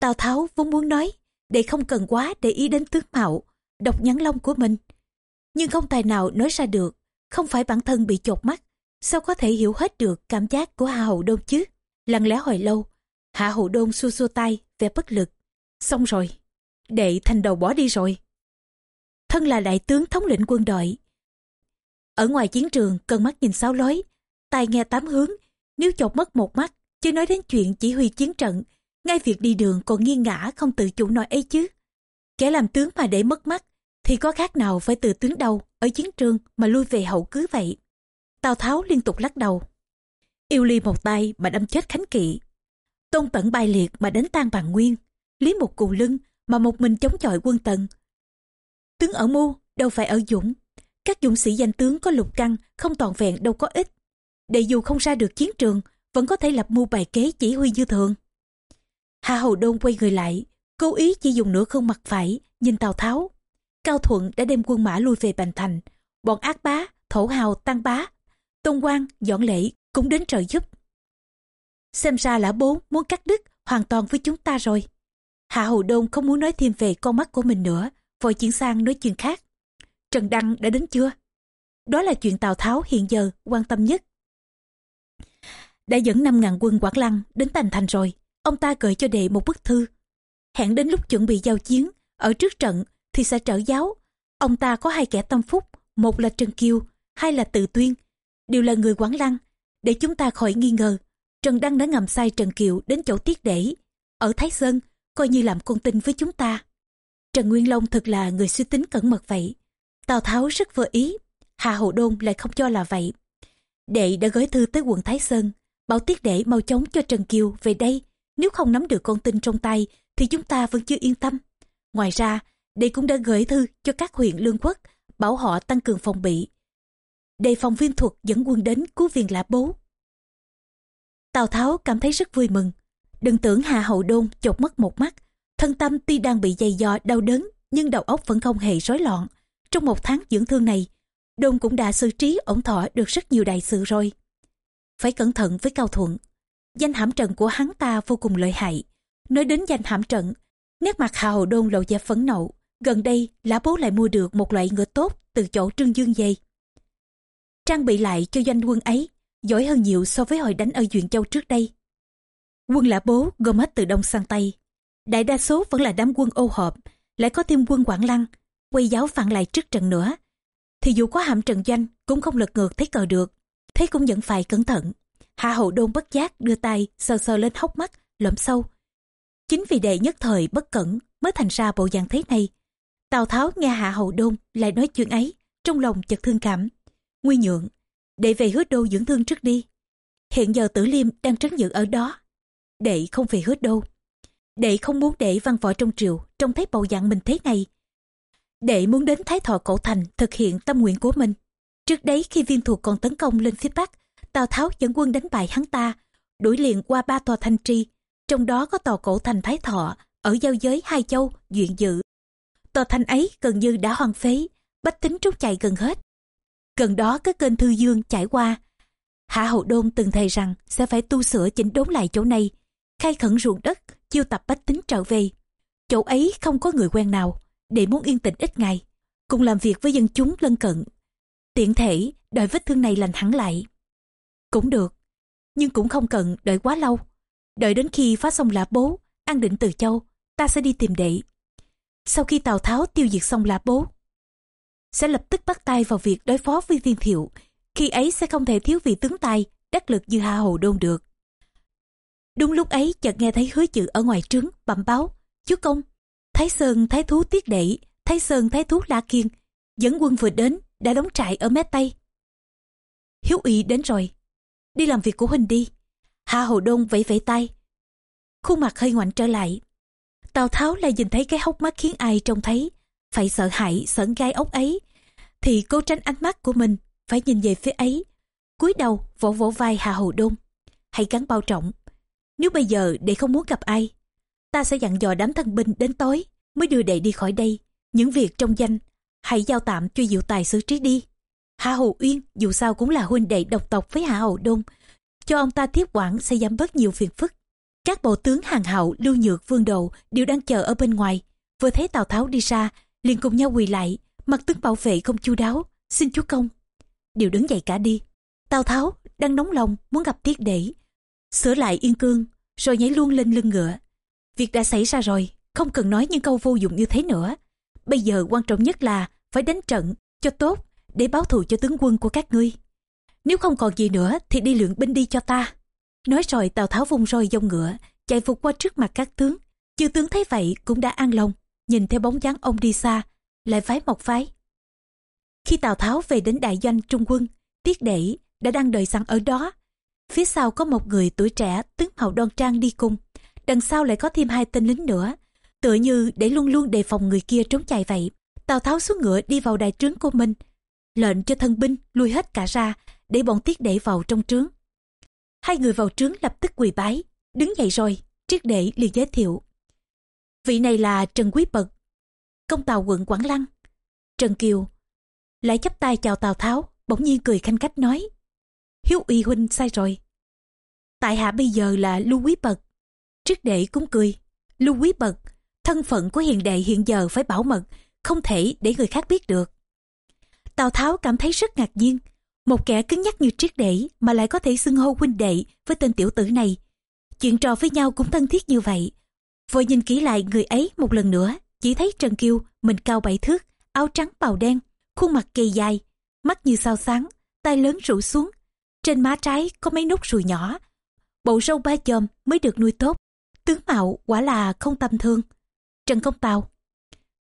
Tào Tháo vốn muốn nói, đệ không cần quá để ý đến tướng mạo, độc nhắn lông của mình. Nhưng không tài nào nói ra được, không phải bản thân bị chột mắt, sao có thể hiểu hết được cảm giác của Hạ Hầu Đôn chứ? Lặng lẽ hồi lâu, Hạ Hầu Đôn xua xua tay, vẻ bất lực. Xong rồi, đệ thành đầu bỏ đi rồi. Thân là đại tướng thống lĩnh quân đội. Ở ngoài chiến trường, cần mắt nhìn sáu lối, tai nghe tám hướng, nếu chột mất một mắt, chưa nói đến chuyện chỉ huy chiến trận, ngay việc đi đường còn nghiêng ngã không tự chủ nổi ấy chứ. Kẻ làm tướng mà để mất mắt, thì có khác nào phải từ tướng đầu ở chiến trường mà lui về hậu cứ vậy. Tào Tháo liên tục lắc đầu. Yêu ly một tay mà đâm chết Khánh Kỵ. Tôn tận bài liệt mà đánh tan bàn nguyên. Lý một cù lưng mà một mình chống chọi quân tần. Tướng ở mưu đâu phải ở dũng. Các dũng sĩ danh tướng có lục căn không toàn vẹn đâu có ích. Để dù không ra được chiến trường vẫn có thể lập mưu bài kế chỉ huy như thường. Hạ Hầu Đôn quay người lại, cố ý chỉ dùng nửa khuôn mặt phải, nhìn Tào Tháo. Cao Thuận đã đem quân mã lui về Bành Thành. Bọn ác bá, thổ hào, tăng bá, tôn quang, dọn lễ cũng đến trợ giúp. Xem ra là bố muốn cắt đứt hoàn toàn với chúng ta rồi. Hạ Hầu Đôn không muốn nói thêm về con mắt của mình nữa, vội chuyển sang nói chuyện khác. Trần Đăng đã đến chưa? Đó là chuyện Tào Tháo hiện giờ quan tâm nhất. Đã dẫn 5.000 quân Quảng Lăng đến Thành Thành rồi, ông ta gửi cho đệ một bức thư. Hẹn đến lúc chuẩn bị giao chiến, ở trước trận thì sẽ trở giáo. Ông ta có hai kẻ tâm phúc, một là Trần Kiều, hai là Từ Tuyên, đều là người Quảng Lăng. Để chúng ta khỏi nghi ngờ, Trần Đăng đã ngầm sai Trần Kiều đến chỗ tiết để, ở Thái Sơn, coi như làm con tin với chúng ta. Trần Nguyên Long thật là người suy tính cẩn mật vậy. Tào Tháo rất vừa ý, Hà Hậu Đôn lại không cho là vậy. Đệ đã gửi thư tới quận Thái Sơn, bảo tiết để mau chóng cho Trần Kiều về đây. Nếu không nắm được con tin trong tay, thì chúng ta vẫn chưa yên tâm. Ngoài ra, đây cũng đã gửi thư cho các huyện lương quốc, bảo họ tăng cường phòng bị. Đề phòng viên thuật dẫn quân đến cứu viện lã bố. Tào Tháo cảm thấy rất vui mừng. Đừng tưởng Hà Hậu Đôn chột mất một mắt. Thân tâm tuy đang bị dày dò đau đớn, nhưng đầu óc vẫn không hề rối loạn. Trong một tháng dưỡng thương này, Đôn cũng đã xử trí ổn thỏa được rất nhiều đại sự rồi. Phải cẩn thận với Cao Thuận. Danh hãm trận của hắn ta vô cùng lợi hại. Nói đến danh hãm trận, nét mặt Hà Hậu Đôn lộ ra phẫn nộ. Gần đây, Lã Bố lại mua được một loại ngựa tốt từ chỗ Trương Dương dây. Trang bị lại cho doanh quân ấy, giỏi hơn nhiều so với hồi đánh ở Duyện Châu trước đây. Quân Lã Bố gom hết từ đông sang tây. Đại đa số vẫn là đám quân ô hợp, lại có thêm quân Quảng Lăng, quay giáo phản lại trước trận nữa. Thì dù có hạm trận doanh cũng không lật ngược thấy cờ được, thế cũng vẫn phải cẩn thận. Hạ hậu đôn bất giác đưa tay sờ sờ lên hốc mắt, lõm sâu. Chính vì đệ nhất thời bất cẩn mới thành ra bộ dạng thế này. Tào Tháo nghe Hạ hậu đôn lại nói chuyện ấy, trong lòng chợt thương cảm. Nguy nhượng, đệ về hứa đô dưỡng thương trước đi. Hiện giờ tử liêm đang trấn giữ ở đó. Đệ không về hứa đô. Đệ không muốn để văn võ trong triều trông thấy bầu dạng mình thế này. Đệ muốn đến Thái Thọ Cổ Thành thực hiện tâm nguyện của mình. Trước đấy khi viên thuộc còn tấn công lên phía Bắc, Tào Tháo dẫn quân đánh bại hắn ta, đuổi liền qua ba tòa thành tri, trong đó có tòa cổ thành Thái Thọ, ở giao giới hai châu, duyện dự. Tòa thành ấy gần như đã hoang phế, bách tính trút chạy gần hết. Gần đó có kênh Thư Dương chảy qua. Hạ Hậu Đôn từng thề rằng sẽ phải tu sửa chỉnh đốn lại chỗ này, khai khẩn ruộng đất, chiêu tập bách tính trở về. Chỗ ấy không có người quen nào, để muốn yên tĩnh ít ngày, cùng làm việc với dân chúng lân cận. Tiện thể đợi vết thương này lành hẳn lại. Cũng được, nhưng cũng không cần đợi quá lâu. Đợi đến khi phá xong lã bố, an định từ châu, ta sẽ đi tìm đệ. Sau khi Tào Tháo tiêu diệt xong lã bố, sẽ lập tức bắt tay vào việc đối phó với viên thiệu. Khi ấy sẽ không thể thiếu vị tướng tài, đắc lực như Hà Hồ Đôn được. Đúng lúc ấy chợt nghe thấy hứa chữ ở ngoài trướng bẩm báo, chúa công, Thái Sơn Thái Thú Tiết Đệ, Thái Sơn Thái Thú La Kiên, dẫn quân vừa đến, đã đóng trại ở mé Tây. Hiếu ý đến rồi, đi làm việc của huynh đi. Hạ Hồ Đông vẫy vẫy tay, khuôn mặt hơi ngoảnh trở lại. Tào Tháo lại nhìn thấy cái hốc mắt khiến ai trông thấy, phải sợ hãi, sởn gai ốc ấy, thì cố tránh ánh mắt của mình, phải nhìn về phía ấy. cúi đầu vỗ vỗ vai hà Hầu đông Hãy gắn bao trọng. Nếu bây giờ đệ không muốn gặp ai, ta sẽ dặn dò đám thân binh đến tối mới đưa đệ đi khỏi đây. Những việc trong danh, hãy giao tạm cho diệu tài xử trí đi. Hạ Hầu Uyên dù sao cũng là huynh đệ độc tộc với Hạ Hầu đông Cho ông ta tiếp quản sẽ giảm bớt nhiều phiền phức. Các bộ tướng hàng hậu lưu nhược vương đồ đều đang chờ ở bên ngoài. Vừa thấy Tào Tháo đi ra, liền cùng nhau quỳ lại, mặt tướng bảo vệ không chu đáo, xin chúa công. Đều đứng dậy cả đi. Tào Tháo đang nóng lòng muốn gặp Tiết Để, sửa lại yên cương, rồi nhảy luôn lên lưng ngựa. Việc đã xảy ra rồi, không cần nói những câu vô dụng như thế nữa. Bây giờ quan trọng nhất là phải đánh trận cho tốt để báo thù cho tướng quân của các ngươi. Nếu không còn gì nữa thì đi luyện binh đi cho ta. Nói rồi Tào Tháo vung roi dông ngựa, chạy vụt qua trước mặt các tướng. Chư tướng thấy vậy cũng đã an lòng, nhìn theo bóng dáng ông đi xa, lại phái một phái. Khi Tào Tháo về đến đại doanh trung quân, Tiết Đệ đã đang đợi sẵn ở đó. Phía sau có một người tuổi trẻ tướng mạo đoan trang đi cùng. Đằng sau lại có thêm hai tên lính nữa. Tựa như để luôn luôn đề phòng người kia trốn chạy vậy. Tào Tháo xuống ngựa đi vào đại trướng của mình. Lệnh cho thân binh lui hết cả ra để bọn Tiết Đệ vào trong trướng. Hai người vào trướng lập tức quỳ bái. Đứng dậy rồi, Triết Đệ liền giới thiệu. Vị này là Trần Quý Bật, công tàu quận Quảng Lăng. Trần Kiều lại chắp tay chào Tào Tháo, bỗng nhiên cười khanh khách nói. Hiếu uy huynh sai rồi. Tại hạ bây giờ là Lưu Quý Bật. Triết Đệ cũng cười. Lưu Quý Bật, thân phận của hiền đệ hiện giờ phải bảo mật, không thể để người khác biết được. Tào Tháo cảm thấy rất ngạc nhiên, một kẻ cứng nhắc như triết đệ mà lại có thể xưng hô huynh đệ với tên tiểu tử này. Chuyện trò với nhau cũng thân thiết như vậy. Vội nhìn kỹ lại người ấy một lần nữa, chỉ thấy Trần Kiêu, mình cao bảy thước, áo trắng bào đen, khuôn mặt kỳ dài, mắt như sao sáng, tay lớn rủ xuống. Trên má trái có mấy nốt ruồi nhỏ. Bộ râu ba chòm mới được nuôi tốt. Tướng mạo quả là không tầm thương. Trần Công Tào,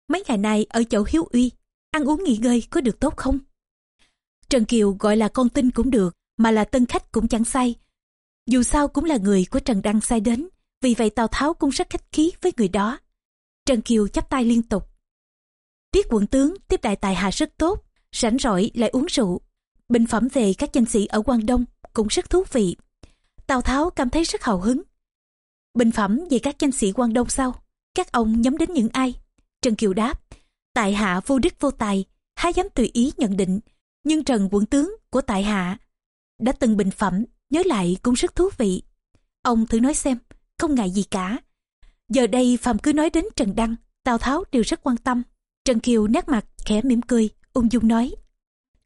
mấy ngày nay ở chỗ Hiếu Uy, ăn uống nghỉ ngơi có được tốt không? Trần Kiều gọi là con tin cũng được, mà là tân khách cũng chẳng sai. Dù sao cũng là người của Trần Đăng sai đến, vì vậy Tào Tháo cũng rất khách khí với người đó. Trần Kiều chắp tay liên tục. Tiết quận tướng tiếp đại tài hạ rất tốt, rảnh rỗi lại uống rượu. Bình phẩm về các danh sĩ ở Quang Đông cũng rất thú vị. Tào Tháo cảm thấy rất hào hứng. Bình phẩm về các danh sĩ Quang Đông sau, các ông nhắm đến những ai? Trần Kiều đáp, tại hạ vô đức vô tài, há dám tùy ý nhận định nhưng Trần quận tướng của tại hạ đã từng bình phẩm, nhớ lại cũng rất thú vị. Ông thử nói xem, không ngại gì cả. Giờ đây Phạm cứ nói đến Trần Đăng, Tào Tháo đều rất quan tâm. Trần Kiều nét mặt, khẽ mỉm cười, ung dung nói.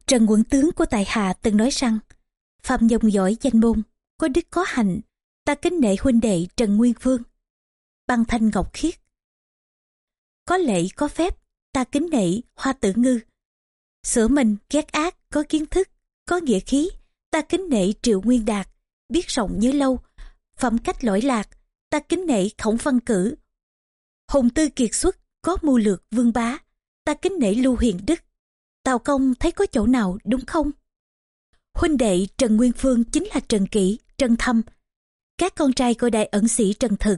Trần quận tướng của tại hạ từng nói rằng, Phạm dòng giỏi danh môn, có đức có hạnh, ta kính nể huynh đệ Trần Nguyên Phương. Băng thanh ngọc khiết. Có lệ có phép, ta kính nể hoa tử ngư, Sửa mình ghét ác, có kiến thức, có nghĩa khí, ta kính nể triệu nguyên đạt, biết rộng như lâu, phẩm cách lỗi lạc, ta kính nể khổng văn cử. Hùng tư kiệt xuất, có mưu lược vương bá, ta kính nể lưu huyền đức. Tào công thấy có chỗ nào đúng không? Huynh đệ Trần Nguyên Phương chính là Trần Kỷ, Trần Thâm. Các con trai của đại ẩn sĩ Trần Thực.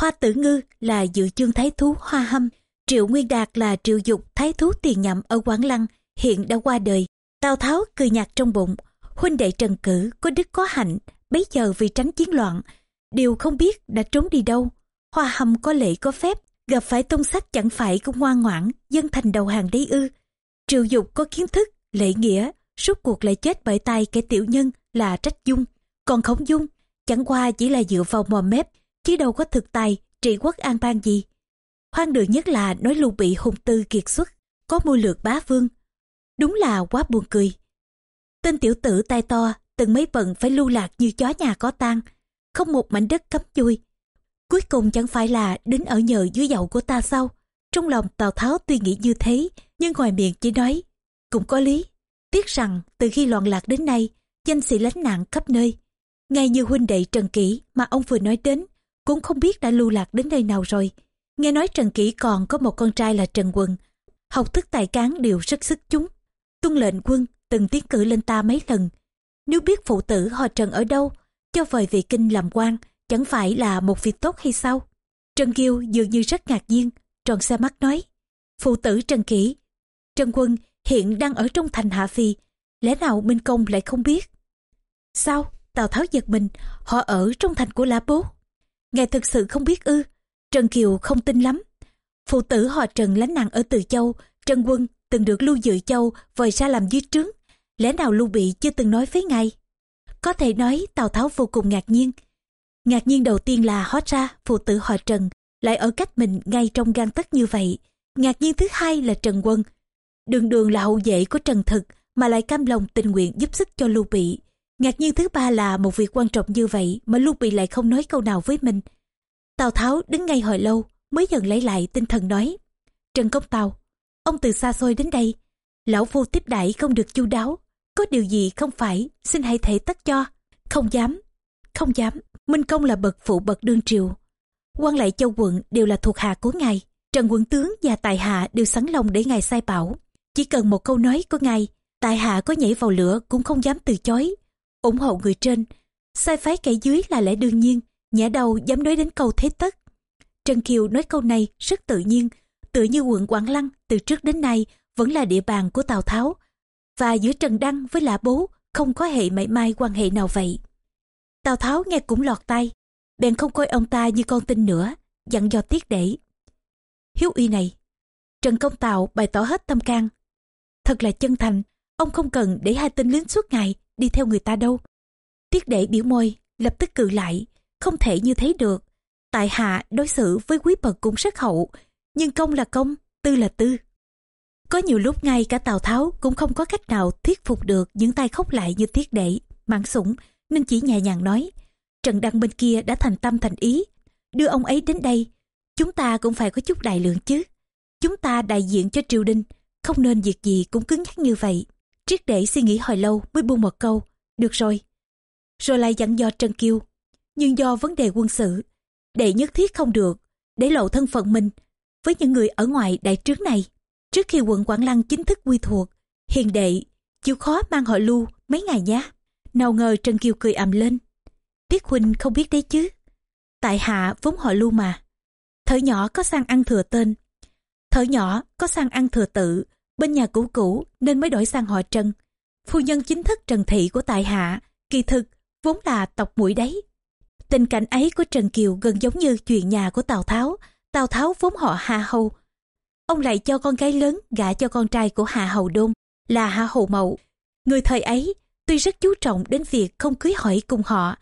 Hoa tử ngư là dự chương thái thú Hoa Hâm. Triệu Nguyên Đạt là triệu dục thái thú tiền nhậm ở Quảng Lăng hiện đã qua đời. Tào Tháo cười nhạt trong bụng, huynh đệ Trần Cử có đức có hạnh, bấy giờ vì tránh chiến loạn, đều không biết đã trốn đi đâu. Hoa Hâm có lệ có phép, gặp phải tôn sách chẳng phải cũng ngoan ngoãn, dân thành đầu hàng đấy ư. Triệu dục có kiến thức, lệ nghĩa, suốt cuộc lại chết bởi tay kẻ tiểu nhân là trách dung. Còn khổng dung, chẳng qua chỉ là dựa vào mò mép, chứ đâu có thực tài, trị quốc an bang gì. Hoang đường nhất là nói lưu bị hùng tư kiệt xuất, có mưu lược bá vương, Đúng là quá buồn cười. Tên tiểu tử tai to, từng mấy bận phải lưu lạc như chó nhà có tang, không một mảnh đất cấm chui. Cuối cùng chẳng phải là đến ở nhờ dưới dậu của ta sao? Trong lòng Tào Tháo tuy nghĩ như thế, nhưng ngoài miệng chỉ nói, cũng có lý. Tiếc rằng từ khi loạn lạc đến nay, danh sĩ lánh nạn khắp nơi. Ngay như huynh đệ Trần Kỷ mà ông vừa nói đến, cũng không biết đã lưu lạc đến nơi nào rồi. Nghe nói Trần Kỷ còn có một con trai là Trần Quần, học thức tài cán đều rất sức chúng tuân lệnh quân từng tiến cử lên ta mấy lần nếu biết phụ tử họ trần ở đâu cho vời về kinh làm quan chẳng phải là một việc tốt hay sao trần kiêu dường như rất ngạc nhiên tròn xe mắt nói phụ tử trần kỷ trần quân hiện đang ở trong thành hạ phi lẽ nào minh công lại không biết Sao? Tào Tháo giật mình, họ ở trong thành của Lã Bố. Ngài thực sự không biết ư, Trần Kiều không tin lắm. Phụ tử họ Trần lánh nạn ở Từ Châu, Trần Quân từng được Lưu Dự Châu vời ra làm dưới trướng. Lẽ nào Lưu Bị chưa từng nói với ngài? Có thể nói Tào Tháo vô cùng ngạc nhiên. Ngạc nhiên đầu tiên là hóa ra phụ tử họ Trần lại ở cách mình ngay trong gan tất như vậy. Ngạc nhiên thứ hai là Trần Quân. Đường đường là hậu vệ của Trần Thực mà lại cam lòng tình nguyện giúp sức cho Lưu Bị. Ngạc nhiên thứ ba là một việc quan trọng như vậy mà Lưu Bị lại không nói câu nào với mình. Tào Tháo đứng ngay hồi lâu mới dần lấy lại tinh thần nói. Trần Công Tào, ông từ xa xôi đến đây. Lão phu tiếp đãi không được chu đáo. Có điều gì không phải, xin hãy thể tất cho. Không dám, không dám. Minh Công là bậc phụ bậc đương triều. quan lại châu quận đều là thuộc hạ của ngài. Trần quận tướng và tài hạ đều sẵn lòng để ngài sai bảo. Chỉ cần một câu nói của ngài, tài hạ có nhảy vào lửa cũng không dám từ chối ủng hộ người trên. Sai phái kẻ dưới là lẽ đương nhiên, nhã đầu dám nói đến câu thế tất. Trần kiều nói câu này rất tự nhiên tự như quận quảng lăng từ trước đến nay vẫn là địa bàn của tào tháo. Và giữa trần đăng với lã bố không có hệ mảy may quan hệ nào vậy. Tào tháo nghe cũng lọt tay bèn không coi ông ta như con tin nữa, dặn dò tiết để. Hiếu uy này, trần công tào bày tỏ hết tâm can. Thật là chân thành, ông không cần để hai tên lính suốt ngày đi theo người ta đâu. Tiết đệ biểu môi, lập tức cự lại, không thể như thế được. Tại hạ đối xử với quý bậc cũng rất hậu, nhưng công là công, tư là tư. Có nhiều lúc ngay cả Tào Tháo cũng không có cách nào thuyết phục được những tay khóc lại như tiết đệ, mạng sủng, nên chỉ nhẹ nhàng nói. Trần Đăng bên kia đã thành tâm thành ý, đưa ông ấy đến đây, chúng ta cũng phải có chút đại lượng chứ. Chúng ta đại diện cho triều đình, không nên việc gì cũng cứng nhắc như vậy. Triết để suy nghĩ hồi lâu mới buông một câu, được rồi. Rồi lại dặn dò Trần Kiêu, nhưng do vấn đề quân sự, đệ nhất thiết không được, để lộ thân phận mình với những người ở ngoài đại trướng này. Trước khi quận Quảng Lăng chính thức quy thuộc, hiền đệ, chịu khó mang họ lưu mấy ngày nhé. Nào ngờ Trần Kiều cười ầm lên. Tiết huynh không biết đấy chứ. Tại hạ vốn họ lưu mà. Thở nhỏ có sang ăn thừa tên. Thở nhỏ có sang ăn thừa tự bên nhà cũ cũ nên mới đổi sang họ Trần. Phu nhân chính thức Trần Thị của tại hạ, kỳ thực, vốn là tộc mũi đấy. Tình cảnh ấy của Trần Kiều gần giống như chuyện nhà của Tào Tháo. Tào Tháo vốn họ Hà Hầu. Ông lại cho con gái lớn gả cho con trai của Hà Hầu Đôn là Hà Hầu Mậu. Người thời ấy tuy rất chú trọng đến việc không cưới hỏi cùng họ,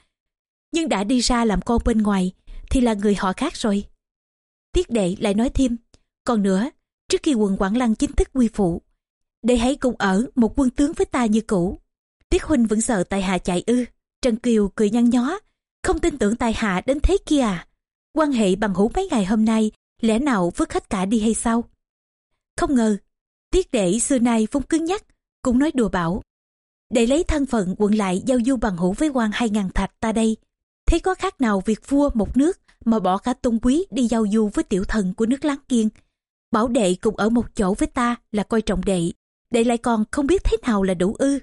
nhưng đã đi ra làm con bên ngoài thì là người họ khác rồi. Tiết đệ lại nói thêm, còn nữa, trước khi quận Quảng Lăng chính thức quy phụ. Để hãy cùng ở một quân tướng với ta như cũ. Tiết huynh vẫn sợ tài hạ chạy ư. Trần Kiều cười nhăn nhó. Không tin tưởng tài hạ đến thế kia à. Quan hệ bằng hữu mấy ngày hôm nay lẽ nào vứt hết cả đi hay sao? Không ngờ, tiết đệ xưa nay vốn cứng nhắc, cũng nói đùa bảo. Để lấy thân phận quận lại giao du bằng hữu với quan hai ngàn thạch ta đây. Thế có khác nào việc vua một nước mà bỏ cả tôn quý đi giao du với tiểu thần của nước láng giềng Bảo đệ cùng ở một chỗ với ta là coi trọng đệ. Đệ lại còn không biết thế nào là đủ ư.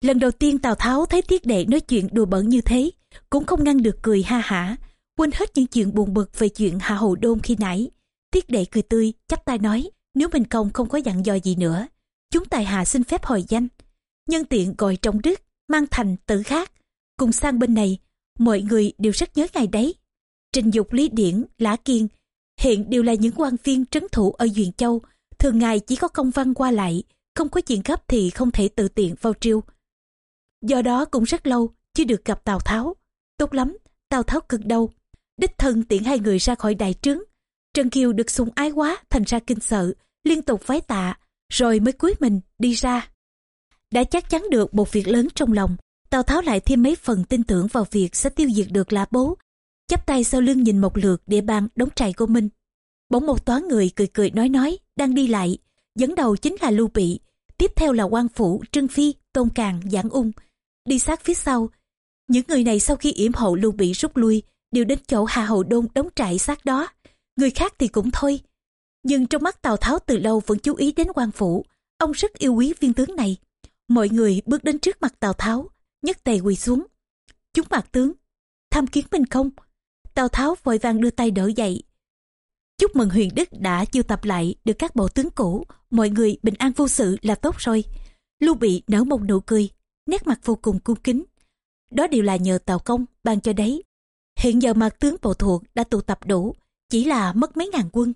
Lần đầu tiên Tào Tháo thấy Tiết Đệ nói chuyện đùa bẩn như thế, cũng không ngăn được cười ha hả, quên hết những chuyện buồn bực về chuyện Hạ Hồ Đôn khi nãy. Tiết Đệ cười tươi, chắp tay nói, nếu mình Công không có dặn dò gì nữa, chúng tài hạ xin phép hồi danh. Nhân tiện gọi trọng đức, mang thành tử khác, cùng sang bên này, mọi người đều rất nhớ ngày đấy. Trình Dục Lý Điển, Lã Kiên hiện đều là những quan viên trấn thủ ở Duyện Châu, thường ngày chỉ có công văn qua lại, không có chuyện gấp thì không thể tự tiện vào triều. Do đó cũng rất lâu chưa được gặp Tào Tháo. Tốt lắm, Tào Tháo cực đâu. Đích thân tiện hai người ra khỏi đại trướng. Trần Kiều được sùng ái quá thành ra kinh sợ, liên tục vái tạ, rồi mới cúi mình đi ra. Đã chắc chắn được một việc lớn trong lòng, Tào Tháo lại thêm mấy phần tin tưởng vào việc sẽ tiêu diệt được lá Bố chắp tay sau lưng nhìn một lượt địa bàn đóng trại của mình. Bỗng một toán người cười cười nói nói, đang đi lại. Dẫn đầu chính là Lưu Bị, tiếp theo là quan Phủ, Trương Phi, Tôn Càng, Giảng Ung. Đi sát phía sau. Những người này sau khi yểm hậu Lưu Bị rút lui, đều đến chỗ Hà Hậu Đôn đóng trại sát đó. Người khác thì cũng thôi. Nhưng trong mắt Tào Tháo từ lâu vẫn chú ý đến quan Phủ. Ông rất yêu quý viên tướng này. Mọi người bước đến trước mặt Tào Tháo, nhất tề quỳ xuống. Chúng mặt tướng, tham kiến minh không? Tào Tháo vội vàng đưa tay đỡ dậy. Chúc mừng huyền đức đã chiêu tập lại được các bộ tướng cũ, mọi người bình an vô sự là tốt rồi. Lưu Bị nở một nụ cười, nét mặt vô cùng cung kính. đó đều là nhờ Tào công ban cho đấy. Hiện giờ mặt tướng bộ thuộc đã tụ tập đủ, chỉ là mất mấy ngàn quân.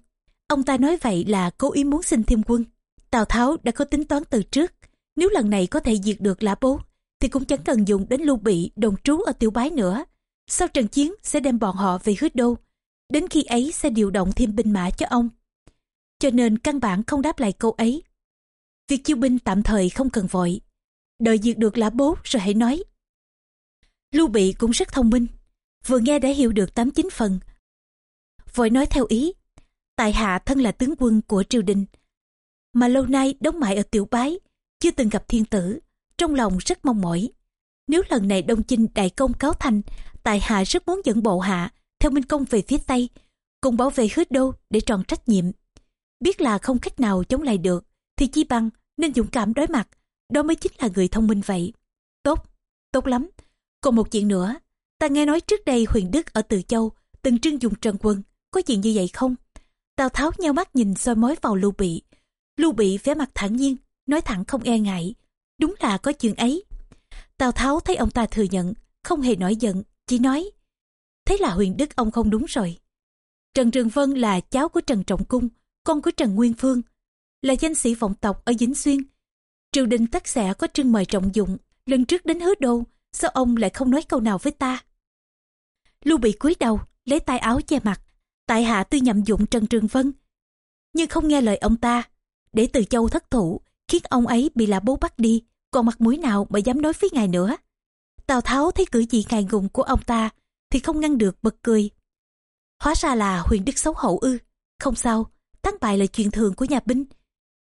Ông ta nói vậy là cố ý muốn xin thêm quân. Tào Tháo đã có tính toán từ trước, nếu lần này có thể diệt được lã bố, thì cũng chẳng cần dùng đến lưu bị đồng trú ở tiểu bái nữa. Sau trận chiến sẽ đem bọn họ về hứa đô, đến khi ấy sẽ điều động thêm binh mã cho ông. Cho nên căn bản không đáp lại câu ấy. Việc chiêu binh tạm thời không cần vội, đợi diệt được lã bố rồi hãy nói. Lưu Bị cũng rất thông minh, vừa nghe đã hiểu được tám chín phần. Vội nói theo ý, tại hạ thân là tướng quân của triều đình, mà lâu nay đóng mại ở tiểu bái, chưa từng gặp thiên tử, trong lòng rất mong mỏi. Nếu lần này Đông Chinh đại công cáo thành, tại hạ rất muốn dẫn bộ hạ theo Minh Công về phía Tây, cùng bảo vệ hứa đô để tròn trách nhiệm. Biết là không cách nào chống lại được, thì chi bằng nên dũng cảm đối mặt, đó mới chính là người thông minh vậy. Tốt, tốt lắm. Còn một chuyện nữa, ta nghe nói trước đây huyền Đức ở Từ Châu từng trưng dùng trần quân, có chuyện như vậy không? Tào Tháo nhau mắt nhìn soi mối vào Lưu Bị. Lưu Bị vẻ mặt thản nhiên, nói thẳng không e ngại. Đúng là có chuyện ấy. Tào Tháo thấy ông ta thừa nhận, không hề nổi giận, chỉ nói. Thế là huyền Đức ông không đúng rồi. Trần Trường Vân là cháu của Trần Trọng Cung, con của Trần Nguyên Phương, là danh sĩ vọng tộc ở Dính Xuyên. Triều đình tất xẻ có trưng mời trọng dụng, lần trước đến hứa đô, sao ông lại không nói câu nào với ta? Lưu bị cúi đầu, lấy tay áo che mặt, tại hạ tư nhậm dụng Trần Trường Vân. Nhưng không nghe lời ông ta, để từ châu thất thủ, khiến ông ấy bị là bố bắt đi, còn mặt mũi nào mà dám nói với ngài nữa. Tào Tháo thấy cử chỉ ngài ngùng của ông ta, thì không ngăn được bật cười. Hóa ra là huyền đức xấu hậu ư, không sao, thắng bại là chuyện thường của nhà binh.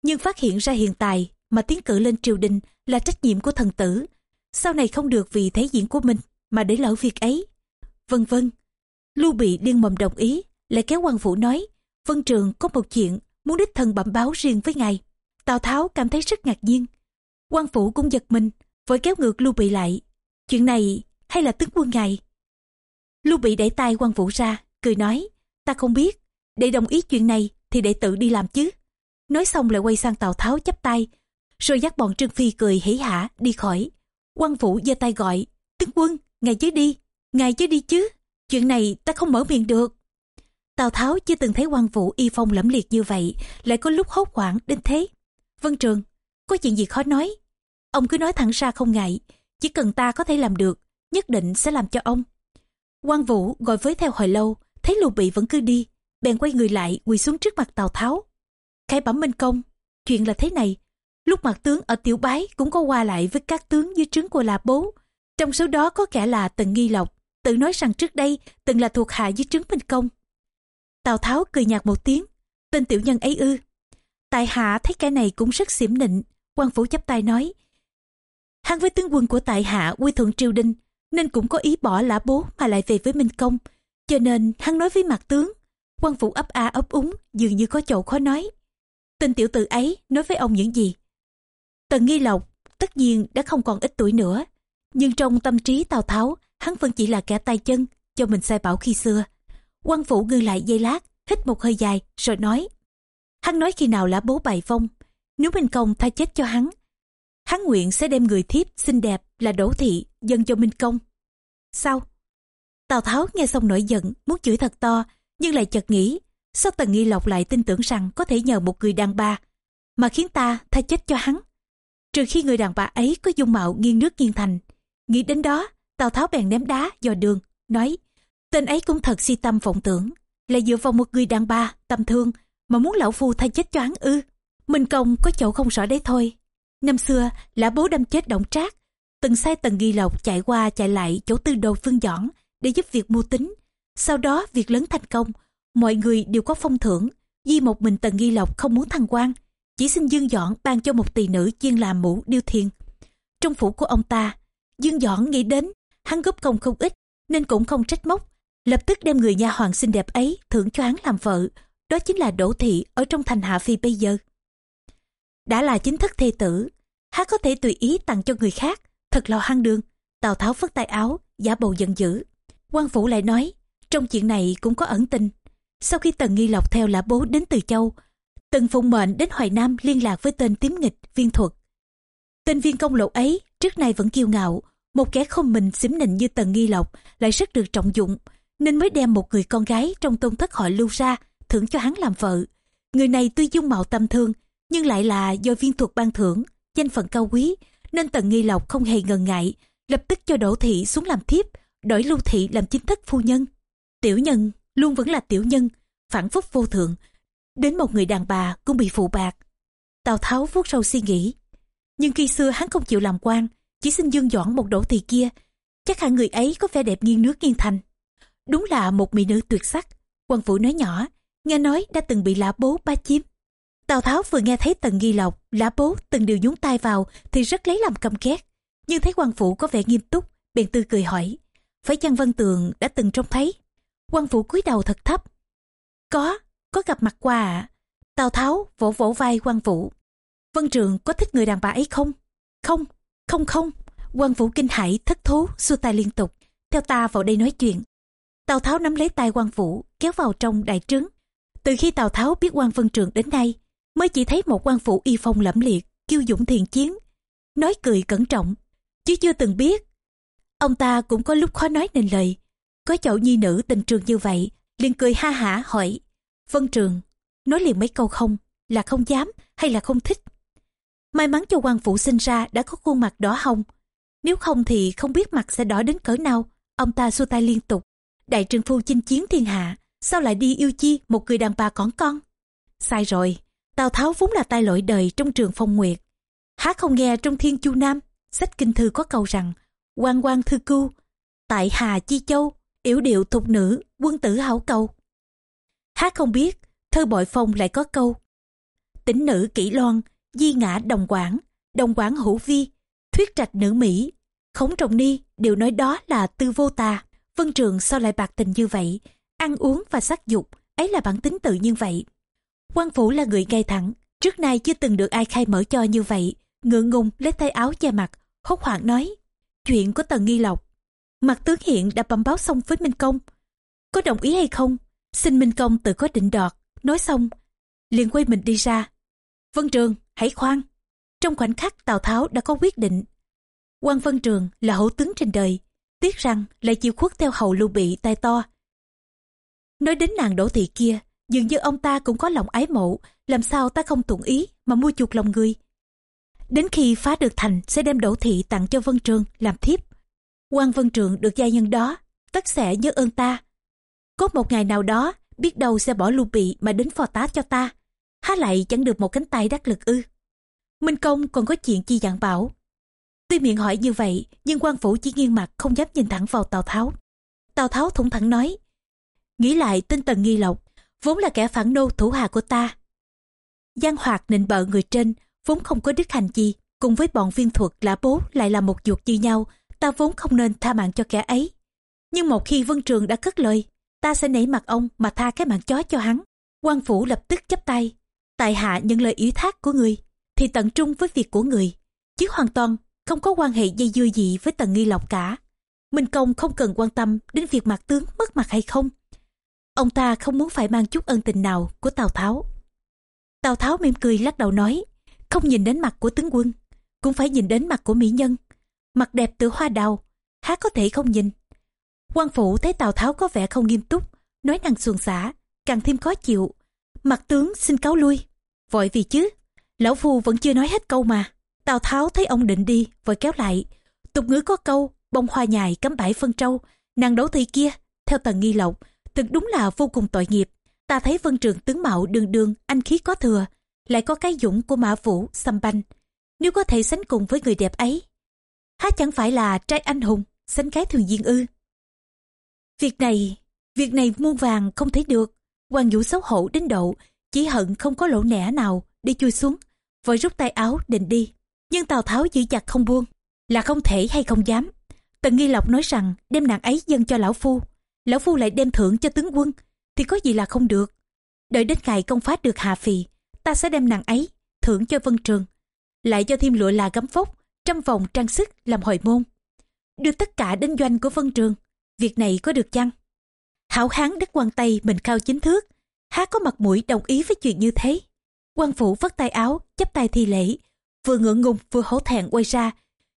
Nhưng phát hiện ra hiện tại mà tiến cử lên triều đình là trách nhiệm của thần tử. Sau này không được vì thế diễn của mình mà để lỡ việc ấy. Vân vân. Lưu Bị điên mầm đồng ý, lại kéo quan phủ nói, Vân Trường có một chuyện muốn đích thân bẩm báo riêng với ngài. Tào Tháo cảm thấy rất ngạc nhiên quan phủ cũng giật mình, vội kéo ngược Lưu Bị lại. Chuyện này hay là tướng quân ngài? Lưu Bị đẩy tay quan vũ ra, cười nói, ta không biết, để đồng ý chuyện này thì để tự đi làm chứ. Nói xong lại quay sang Tào Tháo chắp tay, rồi dắt bọn Trương Phi cười hỉ hả đi khỏi. quan vũ giơ tay gọi, tướng quân, ngài chứ đi, ngài chứ đi chứ, chuyện này ta không mở miệng được. Tào Tháo chưa từng thấy quan vũ y phong lẫm liệt như vậy, lại có lúc hốt hoảng đến thế. Vân Trường, có chuyện gì khó nói? Ông cứ nói thẳng ra không ngại, chỉ cần ta có thể làm được, nhất định sẽ làm cho ông. quan Vũ gọi với theo hồi lâu, thấy Lưu Bị vẫn cứ đi, bèn quay người lại quỳ xuống trước mặt Tào Tháo. Khải bẩm minh công, chuyện là thế này. Lúc mặt tướng ở tiểu bái cũng có qua lại với các tướng dưới trướng của là Bố. Trong số đó có kẻ là Tần Nghi Lộc, tự nói rằng trước đây từng là thuộc hạ dưới trướng Minh Công. Tào Tháo cười nhạt một tiếng, tên tiểu nhân ấy ư. Tại hạ thấy kẻ này cũng rất xỉm nịnh, quan phủ chắp tay nói. Hắn với tướng quân của tại hạ quy thuận triều đình, nên cũng có ý bỏ lã bố mà lại về với Minh Công. Cho nên hắn nói với mặt tướng, quan phủ ấp a ấp úng dường như có chỗ khó nói. Tên tiểu tử ấy nói với ông những gì? Tần Nghi Lộc tất nhiên đã không còn ít tuổi nữa, nhưng trong tâm trí Tào Tháo, hắn vẫn chỉ là kẻ tay chân cho mình sai bảo khi xưa. Quan phủ ngưng lại giây lát, hít một hơi dài, rồi nói. Hắn nói khi nào lã bố bày phong, nếu Minh Công tha chết cho hắn, hắn nguyện sẽ đem người thiếp xinh đẹp là Đỗ Thị dâng cho Minh Công. Sao? Tào Tháo nghe xong nổi giận, muốn chửi thật to, nhưng lại chợt nghĩ, sao Tần Nghi Lộc lại tin tưởng rằng có thể nhờ một người đàn bà, mà khiến ta tha chết cho hắn. Trừ khi người đàn bà ấy có dung mạo nghiêng nước nghiêng thành. Nghĩ đến đó, Tào Tháo bèn ném đá dò đường, nói, tên ấy cũng thật si tâm vọng tưởng, lại dựa vào một người đàn bà, tầm thương, mà muốn lão phu thay chết cho hắn ư. Minh Công có chỗ không rõ đấy thôi. Năm xưa, lã bố đâm chết động trác, từng sai tần nghi lộc chạy qua chạy lại chỗ tư đồ phương dõn để giúp việc mưu tính. Sau đó việc lớn thành công, mọi người đều có phong thưởng, duy một mình tần nghi lộc không muốn thăng quan, chỉ xin Dương Dõn ban cho một tỳ nữ chuyên làm mũ điêu thiền. Trong phủ của ông ta, Dương Dõn nghĩ đến, hắn góp công không ít, nên cũng không trách móc, lập tức đem người nha hoàng xinh đẹp ấy thưởng cho hắn làm vợ, đó chính là Đỗ Thị ở trong thành Hạ Phi bây giờ. Đã là chính thức thê tử, hắn có thể tùy ý tặng cho người khác, thật là hăng đường. Tào Tháo phất tay áo, giả bầu giận dữ. quan phủ lại nói, trong chuyện này cũng có ẩn tình. Sau khi Tần Nghi Lộc theo lã bố đến từ châu, Tần phụng mệnh đến Hoài Nam liên lạc với tên tím nghịch viên thuật. Tên viên công lộ ấy trước nay vẫn kiêu ngạo, một kẻ không mình xỉm nịnh như tần nghi lộc lại rất được trọng dụng nên mới đem một người con gái trong tôn thất họ lưu ra thưởng cho hắn làm vợ người này tuy dung mạo tâm thương nhưng lại là do viên thuật ban thưởng, danh phận cao quý, nên tần nghi lộc không hề ngần ngại, lập tức cho đỗ thị xuống làm thiếp, đổi lưu thị làm chính thức phu nhân. Tiểu nhân luôn vẫn là tiểu nhân, phản phúc vô thượng, đến một người đàn bà cũng bị phụ bạc. Tào tháo vuốt sâu suy nghĩ, nhưng khi xưa hắn không chịu làm quan, chỉ xin dương dõn một đỗ thị kia, chắc hẳn người ấy có vẻ đẹp nghiêng nước nghiêng thành. Đúng là một mỹ nữ tuyệt sắc, quan phủ nói nhỏ, nghe nói đã từng bị lã bố ba chiếm tào tháo vừa nghe thấy tần nghi lộc, lã bố từng điều nhúng tay vào thì rất lấy làm căm ghét. Nhưng thấy quan phủ có vẻ nghiêm túc, bèn tư cười hỏi phải chăng Văn tường đã từng trông thấy? Quan phủ cúi đầu thật thấp, có có gặp mặt qua ạ. Tào tháo vỗ vỗ vai quan phủ vân trường có thích người đàn bà ấy không? Không không không. Quan phủ kinh hãi, thất thố, xua tay liên tục, theo ta vào đây nói chuyện. Tào tháo nắm lấy tay quan phủ kéo vào trong đại trướng. Từ khi tào tháo biết quan vân trường đến nay mới chỉ thấy một quan phủ y phong lẫm liệt, kiêu dũng thiền chiến, nói cười cẩn trọng. Chứ chưa từng biết, ông ta cũng có lúc khó nói nên lời. Có chậu nhi nữ tình trường như vậy, liền cười ha hả hỏi, vân trường, nói liền mấy câu không? Là không dám hay là không thích? May mắn cho quan phủ sinh ra đã có khuôn mặt đỏ hồng. Nếu không thì không biết mặt sẽ đỏ đến cỡ nào. Ông ta xua tay liên tục, đại trừng phu chinh chiến thiên hạ, sao lại đi yêu chi một người đàn bà còn con? Sai rồi tào tháo vốn là tai lội đời trong trường phong nguyệt. Há không nghe trong thiên chu nam, sách kinh thư có câu rằng, quan quan thư cưu, tại hà chi châu, yểu điệu thục nữ, quân tử hảo cầu. Há không biết, thơ bội phong lại có câu tính nữ kỹ loan, di ngã đồng quảng đồng quảng hữu vi, thuyết trạch nữ mỹ, khống trọng ni, đều nói đó là tư vô tà. Vân trường sao lại bạc tình như vậy? Ăn uống và sắc dục, ấy là bản tính tự nhiên vậy quan phủ là người ngay thẳng. Trước nay chưa từng được ai khai mở cho như vậy. Ngượng ngùng, lấy tay áo che mặt, hốt hoảng nói, chuyện của tần nghi lộc. Mặt tướng hiện đã bẩm báo xong với minh công. Có đồng ý hay không? Xin minh công tự có định đoạt. Nói xong, liền quay mình đi ra. Vân trường, hãy khoan. Trong khoảnh khắc tào tháo đã có quyết định. Quan vân trường là hậu tướng trên đời, tiếc rằng lại chịu khuất theo hầu lưu bị tai to. Nói đến nàng đỗ thị kia dường như ông ta cũng có lòng ái mộ, làm sao ta không thuận ý mà mua chuộc lòng người? Đến khi phá được thành sẽ đem đỗ thị tặng cho vân trường làm thiếp. Quan vân trường được gia nhân đó, tất sẽ nhớ ơn ta. Có một ngày nào đó, biết đâu sẽ bỏ lưu bị mà đến phò tá cho ta. Há lại chẳng được một cánh tay đắc lực ư. Minh công còn có chuyện chi dặn bảo. Tuy miệng hỏi như vậy, nhưng quan phủ chỉ nghiêng mặt không dám nhìn thẳng vào tào tháo. Tào tháo thủng thẳng nói, nghĩ lại, tinh tần nghi lộc vốn là kẻ phản nô thủ hạ của ta. Giang hoạt nịnh bợ người trên, vốn không có đức hành gì, cùng với bọn viên thuật lã bố lại là một chuột như nhau, ta vốn không nên tha mạng cho kẻ ấy. Nhưng một khi vân trường đã cất lời, ta sẽ nể mặt ông mà tha cái mạng chó cho hắn. Quan phủ lập tức chấp tay. Tại hạ nhận lời ủy thác của người, thì tận trung với việc của người. Chứ hoàn toàn không có quan hệ dây dưa gì với tần nghi lộc cả. Minh công không cần quan tâm đến việc mặt tướng mất mặt hay không ông ta không muốn phải mang chút ân tình nào của tào tháo. Tào tháo mỉm cười lắc đầu nói, không nhìn đến mặt của tướng quân, cũng phải nhìn đến mặt của mỹ nhân. Mặt đẹp từ hoa đào, há có thể không nhìn? Quan phủ thấy tào tháo có vẻ không nghiêm túc, nói năng xuồng xả, càng thêm khó chịu. Mặt tướng xin cáo lui. Vội vì chứ, lão phu vẫn chưa nói hết câu mà. Tào tháo thấy ông định đi, vội kéo lại. Tục ngữ có câu, bông hoa nhài cắm bãi phân trâu, nàng đấu thị kia, theo tần nghi lộc thực đúng là vô cùng tội nghiệp. Ta thấy vân trường tướng mạo đường đường, anh khí có thừa, lại có cái dũng của mã vũ xăm banh. Nếu có thể sánh cùng với người đẹp ấy, há chẳng phải là trai anh hùng, sánh cái thường diên ư? Việc này việc này muôn vàng không thấy được. Quan vũ xấu hổ đến độ, chỉ hận không có lỗ nẻ nào đi chui xuống, vội rút tay áo định đi. Nhưng tào tháo giữ chặt không buông, là không thể hay không dám. Tần nghi lộc nói rằng đem nàng ấy dâng cho lão phu lão phu lại đem thưởng cho tướng quân thì có gì là không được. Đợi đến ngày công phá được hạ phì ta sẽ đem nàng ấy thưởng cho vân trường lại cho thêm lụa là gấm phốc trăm vòng trang sức làm hồi môn. Đưa tất cả đến doanh của vân trường việc này có được chăng? Hảo hán đất quan tây mình cao chính thước há có mặt mũi đồng ý với chuyện như thế? Quan phủ vất tay áo chắp tay thi lễ vừa ngượng ngùng vừa hổ thẹn quay ra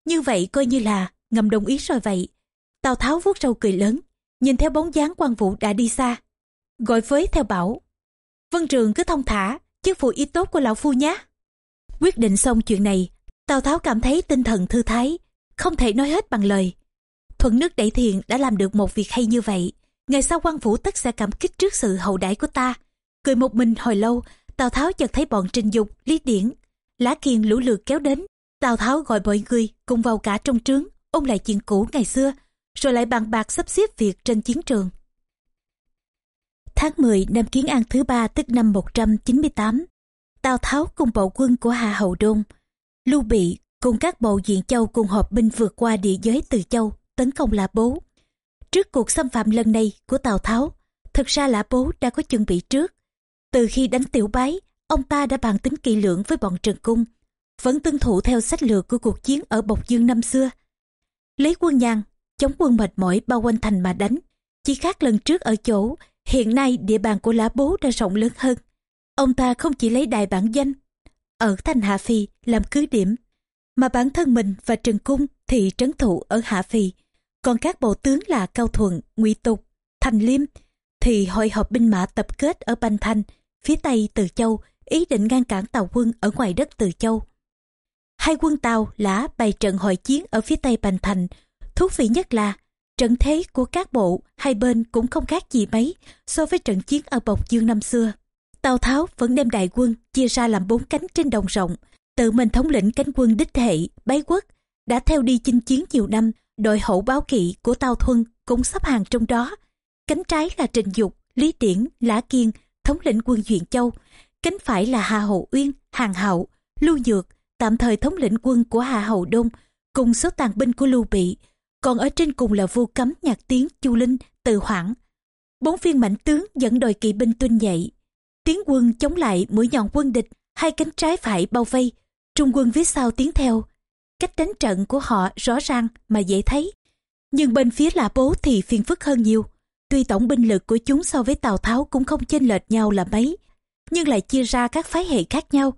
như vậy coi như là ngầm đồng ý rồi vậy. Tào Tháo vuốt râu cười lớn, nhìn theo bóng dáng quan vũ đã đi xa. Gọi với theo bảo. Vân Trường cứ thông thả, chức phụ ý tốt của lão phu nhé. Quyết định xong chuyện này, Tào Tháo cảm thấy tinh thần thư thái, không thể nói hết bằng lời. Thuận nước đẩy thiền đã làm được một việc hay như vậy. Ngày sau quan vũ tất sẽ cảm kích trước sự hậu đãi của ta. Cười một mình hồi lâu, Tào Tháo chợt thấy bọn Trình Dục, Lý Điển, Lá kiền lũ lượt kéo đến. Tào Tháo gọi mọi người cùng vào cả trong trướng, ôn lại chuyện cũ ngày xưa, rồi lại bàn bạc sắp xếp việc trên chiến trường. Tháng 10 năm Kiến An thứ ba tức năm 198, Tào Tháo cùng bộ quân của Hà Hậu Đôn, Lưu Bị cùng các bộ diện châu cùng hợp binh vượt qua địa giới Từ Châu, tấn công Lã Bố. Trước cuộc xâm phạm lần này của Tào Tháo, thực ra Lã Bố đã có chuẩn bị trước. Từ khi đánh tiểu bái, ông ta đã bàn tính kỹ lưỡng với bọn Trần Cung, vẫn tuân thủ theo sách lược của cuộc chiến ở Bộc Dương năm xưa. Lấy quân nhàn, chống quân mệt mỏi bao quanh thành mà đánh, chỉ khác lần trước ở chỗ, hiện nay địa bàn của Lã Bố đã rộng lớn hơn. Ông ta không chỉ lấy đại bản danh ở thành Hạ Phi làm cứ điểm, mà bản thân mình và Trần Cung thì trấn thủ ở Hạ Phi, còn các bộ tướng là Cao Thuận, Ngụy Tục, Thành Liêm thì hội họp binh mã tập kết ở Banh Thanh, phía tây Từ Châu, ý định ngăn cản tàu quân ở ngoài đất Từ Châu. Hai quân Tàu lã bày trận hội chiến ở phía tây Bành Thành. Thú vị nhất là trận thế của các bộ hai bên cũng không khác gì mấy so với trận chiến ở Bộc Dương năm xưa. Tào Tháo vẫn đem đại quân chia ra làm bốn cánh trên đồng rộng, tự mình thống lĩnh cánh quân đích hệ, bái quốc, đã theo đi chinh chiến nhiều năm, đội hậu báo kỵ của Tào Thuân cũng sắp hàng trong đó. Cánh trái là Trình Dục, Lý Điển, Lã Kiên, thống lĩnh quân Duyện Châu. Cánh phải là Hà Hậu Uyên, Hàng Hậu, Lưu Nhược, tạm thời thống lĩnh quân của Hà Hậu Đông, cùng số tàn binh của Lưu Bị. Còn ở trên cùng là vua cấm nhạc tiếng Chu Linh, Từ Hoảng. Bốn viên mãnh tướng dẫn đội kỵ binh tuân dậy. Tiến quân chống lại mũi nhọn quân địch, hai cánh trái phải bao vây, trung quân phía sau tiến theo. Cách đánh trận của họ rõ ràng mà dễ thấy. Nhưng bên phía lạ bố thì phiền phức hơn nhiều. Tuy tổng binh lực của chúng so với Tào Tháo cũng không chênh lệch nhau là mấy, nhưng lại chia ra các phái hệ khác nhau.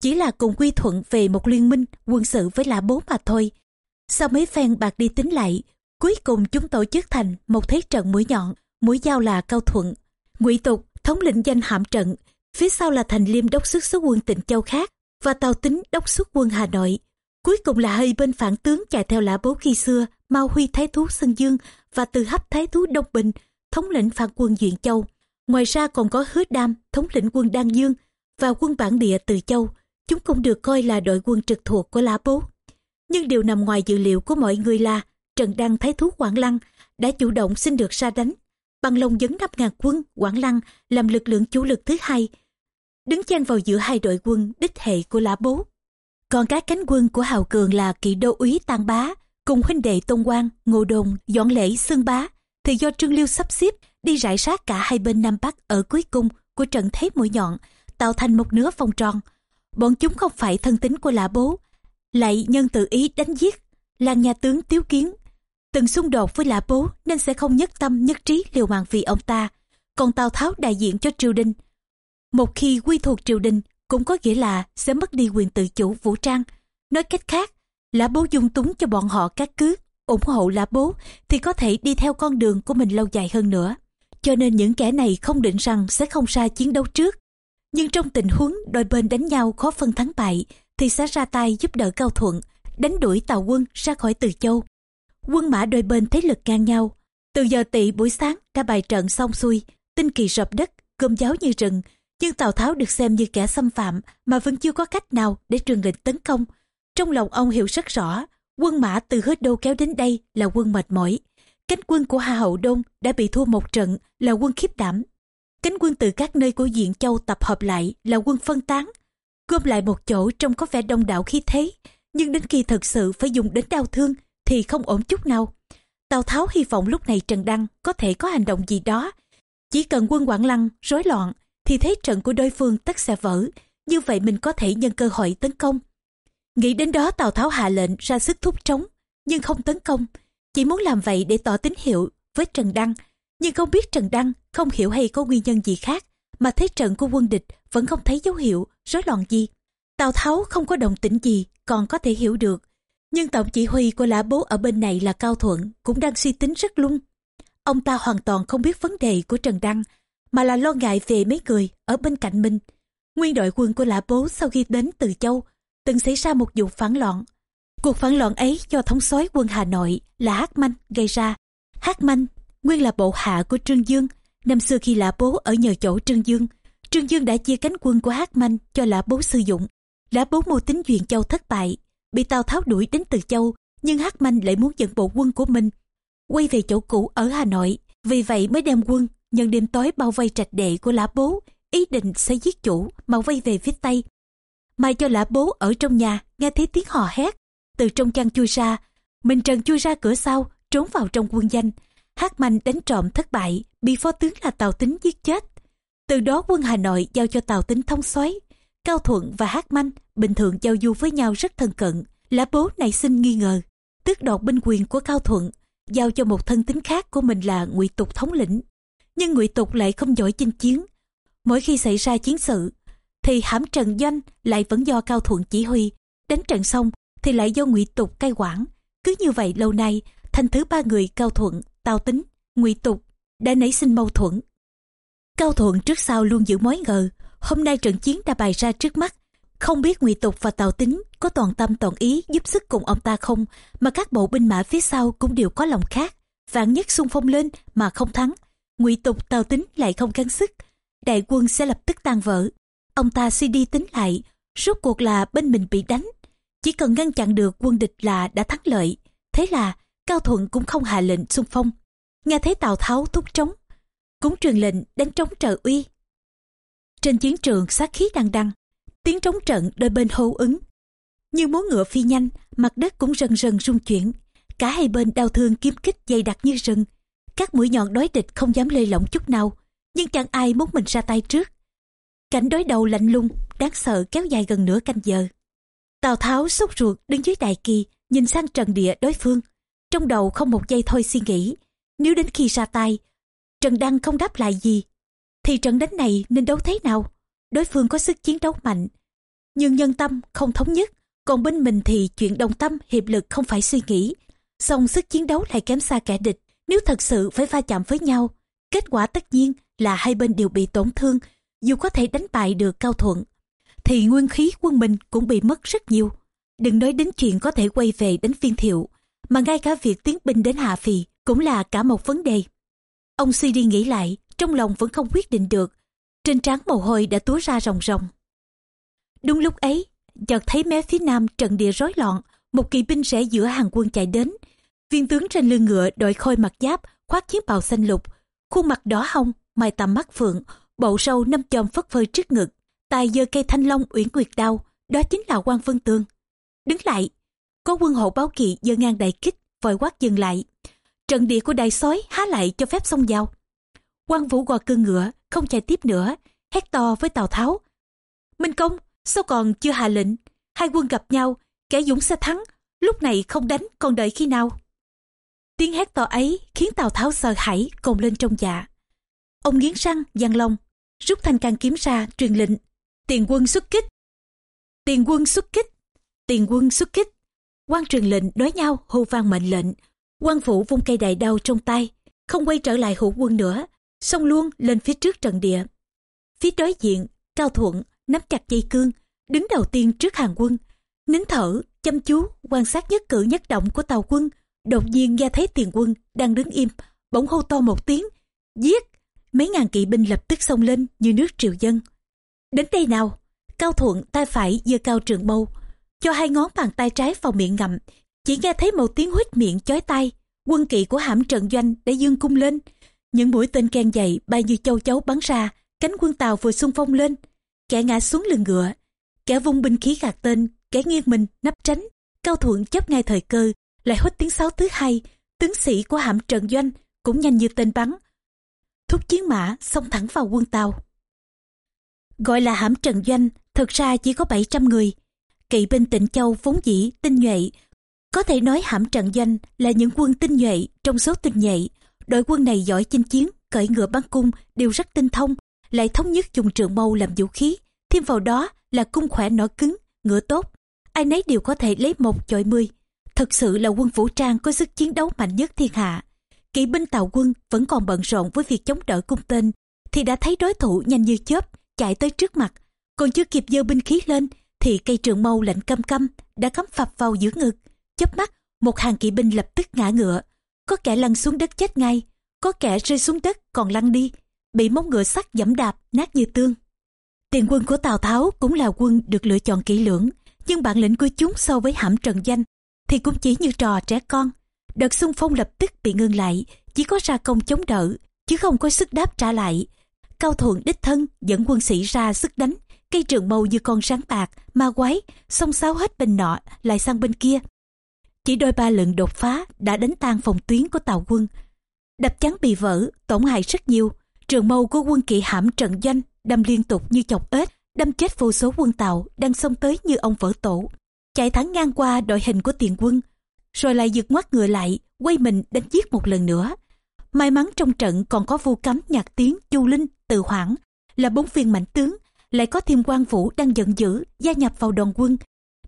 Chỉ là cùng quy thuận về một liên minh quân sự với lạ bố mà thôi. Sau mấy phen bạc đi tính lại, cuối cùng chúng tổ chức thành một thế trận mũi nhọn, mũi dao là cao thuận. ngụy tục, thống lĩnh danh hạm trận, phía sau là thành liêm đốc xuất số quân tịnh châu khác và tàu tính đốc xuất quân Hà Nội. Cuối cùng là hơi bên phản tướng chạy theo lã bố khi xưa, Mao Huy Thái Thú Sơn Dương và từ hấp Thái Thú Đông Bình, thống lĩnh phản quân Duyện Châu. Ngoài ra còn có Hứa Đam, thống lĩnh quân Đan Dương và quân bản địa từ Châu. Chúng cũng được coi là đội quân trực thuộc của Lã Bố. Nhưng điều nằm ngoài dự liệu của mọi người là Trần Đăng Thái Thú Quảng Lăng đã chủ động xin được ra đánh. Bằng lòng dẫn 5.000 quân Quảng Lăng làm lực lượng chủ lực thứ hai, đứng chen vào giữa hai đội quân đích hệ của Lã Bố. Còn các cánh quân của Hào Cường là kỵ đô úy Tăng Bá, cùng huynh đệ Tôn Quang, Ngô Đồn, Dọn Lễ, Xương Bá, thì do Trương Liêu sắp xếp đi rải sát cả hai bên Nam Bắc ở cuối cùng của trận thế mũi nhọn, tạo thành một nửa vòng tròn. Bọn chúng không phải thân tính của Lã Bố, lại nhân tự ý đánh giết, là nhà tướng Tiếu Kiến. Từng xung đột với Lã Bố nên sẽ không nhất tâm nhất trí liều mạng vì ông ta. Còn Tào Tháo đại diện cho triều đình. Một khi quy thuộc triều đình cũng có nghĩa là sẽ mất đi quyền tự chủ vũ trang. Nói cách khác, Lã Bố dung túng cho bọn họ các cứ, ủng hộ Lã Bố thì có thể đi theo con đường của mình lâu dài hơn nữa. Cho nên những kẻ này không định rằng sẽ không xa chiến đấu trước. Nhưng trong tình huống đôi bên đánh nhau khó phân thắng bại thì sẽ ra tay giúp đỡ Cao Thuận, đánh đuổi tàu quân ra khỏi Từ Châu. Quân mã đôi bên thế lực ngang nhau. Từ giờ tị buổi sáng đã bài trận xong xuôi, tinh kỳ rập đất, cơm giáo như rừng, nhưng Tào Tháo được xem như kẻ xâm phạm mà vẫn chưa có cách nào để truyền lệnh tấn công. Trong lòng ông hiểu rất rõ, quân mã từ hết đô kéo đến đây là quân mệt mỏi. Cánh quân của Hà Hậu Đông đã bị thua một trận là quân khiếp đảm. Cánh quân từ các nơi của Diện Châu tập hợp lại là quân phân tán. Gom lại một chỗ trông có vẻ đông đảo khi thế, nhưng đến khi thật sự phải dùng đến đau thương thì không ổn chút nào. Tào Tháo hy vọng lúc này Trần Đăng có thể có hành động gì đó. Chỉ cần quân Quảng Lăng rối loạn thì thế trận của đối phương tất sẽ vỡ, như vậy mình có thể nhân cơ hội tấn công. Nghĩ đến đó Tào Tháo hạ lệnh ra sức thúc trống, nhưng không tấn công, chỉ muốn làm vậy để tỏ tín hiệu với Trần Đăng, nhưng không biết Trần Đăng không hiểu hay có nguyên nhân gì khác, mà thế trận của quân địch vẫn không thấy dấu hiệu rối loạn gì. Tào Tháo không có động tĩnh gì, còn có thể hiểu được. Nhưng tổng chỉ huy của lã bố ở bên này là Cao Thuận cũng đang suy tính rất lung. Ông ta hoàn toàn không biết vấn đề của Trần Đăng, mà là lo ngại về mấy người ở bên cạnh mình. Nguyên đội quân của lã bố sau khi đến Từ Châu từng xảy ra một vụ phản loạn. Cuộc phản loạn ấy do thống soái quân Hà Nội là Hát Manh gây ra. Hát Manh nguyên là bộ hạ của Trương Dương. Năm xưa khi lã bố ở nhờ chỗ Trương Dương, Trương Dương đã chia cánh quân của Hát Manh cho lã bố sử dụng. Lã bố mưu tính Duyện Châu thất bại, bị Tào Tháo đuổi đến Từ Châu, nhưng Hát Manh lại muốn dẫn bộ quân của mình quay về chỗ cũ ở Hà Nội. Vì vậy mới đem quân nhân đêm tối bao vây trạch đệ của lã bố, ý định sẽ giết chủ mà vây về phía Tây. Mai cho lã bố ở trong nhà nghe thấy tiếng hò hét, từ trong chăn chui ra, mình trần chui ra cửa sau, trốn vào trong quân danh. Hát manh đánh trộm thất bại, bị phó tướng là Tào Tính giết chết. Từ đó quân Hà Nội giao cho Tào Tính thông soái Cao Thuận và Hát Manh bình thường giao du với nhau rất thân cận. Lã bố nảy sinh nghi ngờ, tước đoạt binh quyền của Cao Thuận, giao cho một thân tính khác của mình là ngụy Tục thống lĩnh. Nhưng ngụy Tục lại không giỏi chinh chiến. Mỗi khi xảy ra chiến sự, thì hãm trận doanh lại vẫn do Cao Thuận chỉ huy. Đánh trận xong thì lại do ngụy Tục cai quản. Cứ như vậy lâu nay, thành thứ ba người Cao Thuận, Tào Tính, ngụy Tục đã nảy sinh mâu thuẫn. Cao Thuận trước sau luôn giữ mối ngờ, hôm nay trận chiến đã bày ra trước mắt. Không biết ngụy Tục và Tào Tính có toàn tâm toàn ý giúp sức cùng ông ta không, mà các bộ binh mã phía sau cũng đều có lòng khác. Vạn nhất xung phong lên mà không thắng, ngụy Tục Tào Tính lại không cắn sức, đại quân sẽ lập tức tan vỡ. Ông ta suy đi tính lại, rốt cuộc là bên mình bị đánh. Chỉ cần ngăn chặn được quân địch là đã thắng lợi. Thế là Cao Thuận cũng không hạ lệnh xung phong. Nghe thấy Tào Tháo thúc trống, cũng truyền lệnh đánh trống trợ uy. Trên chiến trường sát khí đằng đằng, tiếng trống trận đôi bên hô ứng. Như muốn ngựa phi nhanh, mặt đất cũng rần rần rung chuyển. Cả hai bên đau thương kiếm kích dày đặc như rừng. Các mũi nhọn đối địch không dám lơi lỏng chút nào, nhưng chẳng ai muốn mình ra tay trước. Cảnh đối đầu lạnh lùng, đáng sợ kéo dài gần nửa canh giờ. Tào Tháo sốt ruột đứng dưới đại kỳ, nhìn sang trần địa đối phương. Trong đầu không một giây thôi suy nghĩ, nếu đến khi ra tay, Trần Đăng không đáp lại gì, thì trận đánh này nên đấu thế nào? Đối phương có sức chiến đấu mạnh, nhưng nhân tâm không thống nhất, còn bên mình thì chuyện đồng tâm hiệp lực không phải suy nghĩ. Song sức chiến đấu lại kém xa kẻ địch, nếu thật sự phải va chạm với nhau, kết quả tất nhiên là hai bên đều bị tổn thương, dù có thể đánh bại được Cao Thuận, thì nguyên khí quân mình cũng bị mất rất nhiều. Đừng nói đến chuyện có thể quay về đánh phiên thiệu, mà ngay cả việc tiến binh đến Hạ Phì cũng là cả một vấn đề. Ông suy đi nghĩ lại, trong lòng vẫn không quyết định được. Trên trán mồ hôi đã túa ra ròng ròng. Đúng lúc ấy, chợt thấy mé phía nam trận địa rối loạn, một kỳ binh rẽ giữa hàng quân chạy đến. Viên tướng trên lưng ngựa đội khôi mặt giáp, khoác chiếc bào xanh lục, khuôn mặt đỏ hồng, mày tầm mắt phượng, bộ sâu năm chòm phất phơi trước ngực, tay giơ cây thanh long uyển nguyệt đao, đó chính là quan Vân Tương. Đứng lại, có quân hộ báo kỵ giơ ngang đại kích, vội quát dừng lại. Trận địa của đại sói há lại cho phép xông vào. quan vũ gò cương ngựa, không chạy tiếp nữa, hét to với Tào Tháo. Minh Công, sao còn chưa hạ lệnh? Hai quân gặp nhau, kẻ dũng sẽ thắng, lúc này không đánh còn đợi khi nào? Tiếng hét to ấy khiến Tào Tháo sợ hãi cồn lên trong dạ. Ông nghiến răng, giang long, rút thanh can kiếm ra, truyền lệnh. Tiền quân xuất kích. Tiền quân xuất kích. Tiền quân xuất kích. quan truyền lệnh đối nhau hô vang mệnh lệnh quan phủ vung cây đại đao trong tay, không quay trở lại hữu quân nữa, xông luôn lên phía trước trận địa. Phía đối diện, Cao Thuận nắm chặt dây cương, đứng đầu tiên trước hàng quân, nín thở, chăm chú quan sát nhất cử nhất động của tàu quân. Đột nhiên nghe thấy tiền quân đang đứng im, bỗng hô to một tiếng, giết! Mấy ngàn kỵ binh lập tức xông lên như nước triều dân. Đến đây nào, Cao Thuận tay phải giơ cao trường mâu, cho hai ngón bàn tay trái vào miệng ngậm, chỉ nghe thấy một tiếng huýt miệng chói tai. Quân kỵ của hãm trận doanh đã dương cung lên, những mũi tên ken dày bay như châu chấu bắn ra, cánh quân tàu vừa xung phong lên, kẻ ngã xuống lưng ngựa, kẻ vung binh khí gạt tên, kẻ nghiêng mình nấp tránh. Cao Thuận chấp ngay thời cơ, lại huýt tiếng sáo thứ hai, tướng sĩ của hãm trận doanh cũng nhanh như tên bắn, thúc chiến mã xông thẳng vào quân tàu. Gọi là hãm trần doanh thực ra chỉ có 700 người. Kỵ binh tịnh châu vốn dĩ tinh nhuệ có thể nói hãm trận doanh là những quân tinh nhuệ trong số tinh nhuệ. Đội quân này giỏi chinh chiến cởi ngựa bắn cung đều rất tinh thông lại thống nhất dùng trường mâu làm vũ khí. Thêm vào đó là cung khỏe nỏ cứng ngựa tốt. Ai nấy đều có thể lấy một chọi mươi thật sự là quân vũ trang có sức chiến đấu mạnh nhất thiên hạ. Kỵ binh tàu quân vẫn còn bận rộn với việc chống đỡ cung tên, thì đã thấy đối thủ nhanh như chớp chạy tới trước mặt, còn chưa kịp giơ binh khí lên thì cây trường mâu lạnh căm căm đã cắm phập vào giữa ngực chớp mắt, một hàng kỵ binh lập tức ngã ngựa, có kẻ lăn xuống đất chết ngay, có kẻ rơi xuống đất còn lăn đi, bị móng ngựa sắt dẫm đạp nát như tương. Tiền quân của Tào Tháo cũng là quân được lựa chọn kỹ lưỡng, nhưng bản lĩnh của chúng so với hãm trần danh thì cũng chỉ như trò trẻ con. Đợt xung phong lập tức bị ngưng lại, chỉ có ra công chống đỡ, chứ không có sức đáp trả lại. Cao Thuận đích thân dẫn quân sĩ ra sức đánh, cây trường mâu như con rắn bạc, ma quái, xông xáo hết bên nọ lại sang bên kia. Chỉ đôi ba lần đột phá đã đánh tan phòng tuyến của tàu quân. Đập chắn bị vỡ, tổn hại rất nhiều. Trường mâu của quân kỵ hãm trận doanh đâm liên tục như chọc ếch, đâm chết vô số quân tàu đang xông tới như ông vỡ tổ. Chạy thẳng ngang qua đội hình của tiền quân, rồi lại giật ngoắt ngựa lại, quay mình đánh giết một lần nữa. May mắn trong trận còn có vu cấm nhạc tiếng chu linh từ hoảng là bốn viên mạnh tướng lại có thêm quan vũ đang giận dữ gia nhập vào đoàn quân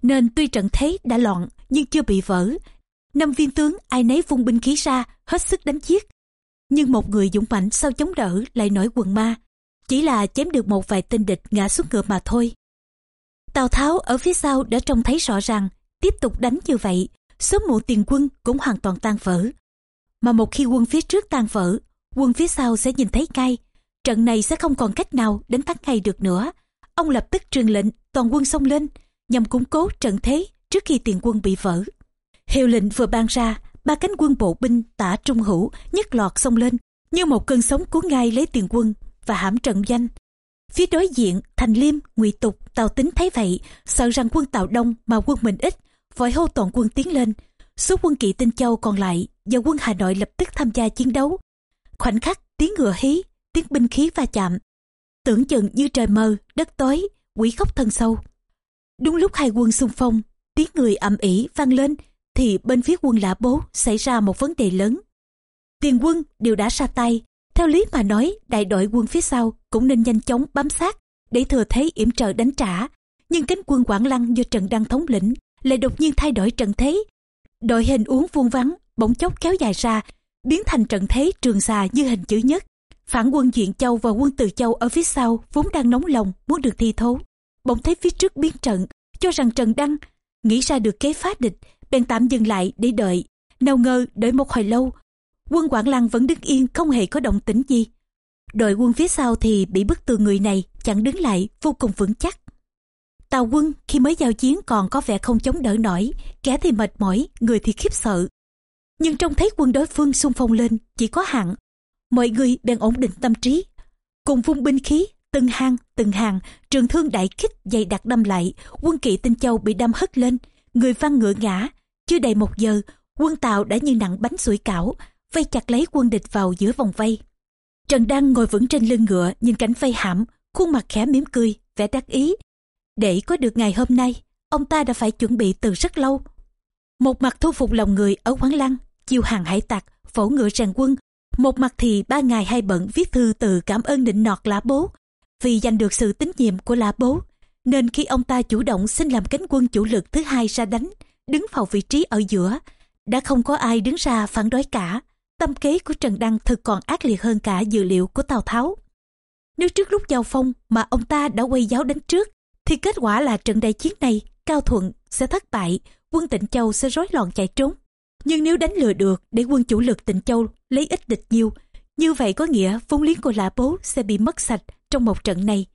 nên tuy trận thế đã loạn nhưng chưa bị vỡ. Năm viên tướng ai nấy vung binh khí ra, hết sức đánh giết. Nhưng một người dũng mãnh sau chống đỡ lại nổi quần ma. Chỉ là chém được một vài tên địch ngã xuống ngựa mà thôi. Tào tháo ở phía sau đã trông thấy rõ ràng, tiếp tục đánh như vậy, số muộn tiền quân cũng hoàn toàn tan vỡ. Mà một khi quân phía trước tan vỡ, quân phía sau sẽ nhìn thấy ngay, trận này sẽ không còn cách nào đánh thắng ngay được nữa. Ông lập tức truyền lệnh toàn quân xông lên, nhằm củng cố trận thế trước khi tiền quân bị vỡ. Hiệu lệnh vừa ban ra, ba cánh quân bộ binh tả trung hữu, nhất lọt xông lên, như một cơn sóng cuốn ngay lấy tiền quân và hãm trận danh. Phía đối diện, thành liêm, ngụy tục, tào tính thấy vậy, sợ rằng quân tào đông mà quân mình ít, vội hô toàn quân tiến lên. Số quân kỵ tinh châu còn lại và quân hà nội lập tức tham gia chiến đấu. Khoảnh khắc tiếng ngựa hí, tiếng binh khí va chạm. Tưởng chừng như trời mờ đất tối, quỷ khóc thân sâu. Đúng lúc hai quân xung phong tiếng người ầm ĩ vang lên, thì bên phía quân lã bố xảy ra một vấn đề lớn. Tiền quân đều đã ra tay. Theo lý mà nói, đại đội quân phía sau cũng nên nhanh chóng bám sát để thừa thế yểm trợ đánh trả. Nhưng cánh quân quảng lăng do trần đăng thống lĩnh lại đột nhiên thay đổi trận thế. Đội hình uống vuông vắng bỗng chốc kéo dài ra, biến thành trận thế trường xà như hình chữ nhất. Phản quân duyện châu và quân từ châu ở phía sau vốn đang nóng lòng muốn được thi thố. Bỗng thấy phía trước biến trận, cho rằng trần đăng nghĩ ra được kế phá địch, bèn tạm dừng lại để đợi. Nào ngờ, đợi một hồi lâu, quân quảng lăng vẫn đứng yên, không hề có động tĩnh gì. Đội quân phía sau thì bị bức tường người này chặn đứng lại, vô cùng vững chắc. Tàu quân khi mới giao chiến còn có vẻ không chống đỡ nổi, kẻ thì mệt mỏi, người thì khiếp sợ. Nhưng trông thấy quân đối phương xung phong lên, chỉ có hạn mọi người bèn ổn định tâm trí. Cùng vung binh khí từng hang từng hàng, trường thương đại kích dày đặc đâm lại, quân kỵ tinh châu bị đâm hất lên, người văn ngựa ngã. Chưa đầy một giờ, quân tàu đã như nặng bánh sủi cảo, vây chặt lấy quân địch vào giữa vòng vây. Trần đăng ngồi vững trên lưng ngựa, nhìn cảnh vây hãm, khuôn mặt khẽ mỉm cười, vẻ đắc ý. Để có được ngày hôm nay, ông ta đã phải chuẩn bị từ rất lâu. Một mặt thu phục lòng người ở quán lăng, chiêu hàng hải tặc, phổ ngựa ràng quân. Một mặt thì ba ngày hai bận viết thư từ cảm ơn định nọt lá bố vì giành được sự tín nhiệm của lã bố, nên khi ông ta chủ động xin làm cánh quân chủ lực thứ hai ra đánh, đứng vào vị trí ở giữa, đã không có ai đứng ra phản đối cả. Tâm kế của trần đăng thực còn ác liệt hơn cả dự liệu của tào tháo. Nếu trước lúc giao phong mà ông ta đã quay giáo đánh trước, thì kết quả là trận đại chiến này cao thuận sẽ thất bại, quân tịnh châu sẽ rối loạn chạy trốn. Nhưng nếu đánh lừa được để quân chủ lực tịnh châu lấy ít địch nhiều, như vậy có nghĩa vốn liếng của lã bố sẽ bị mất sạch trong một trận này.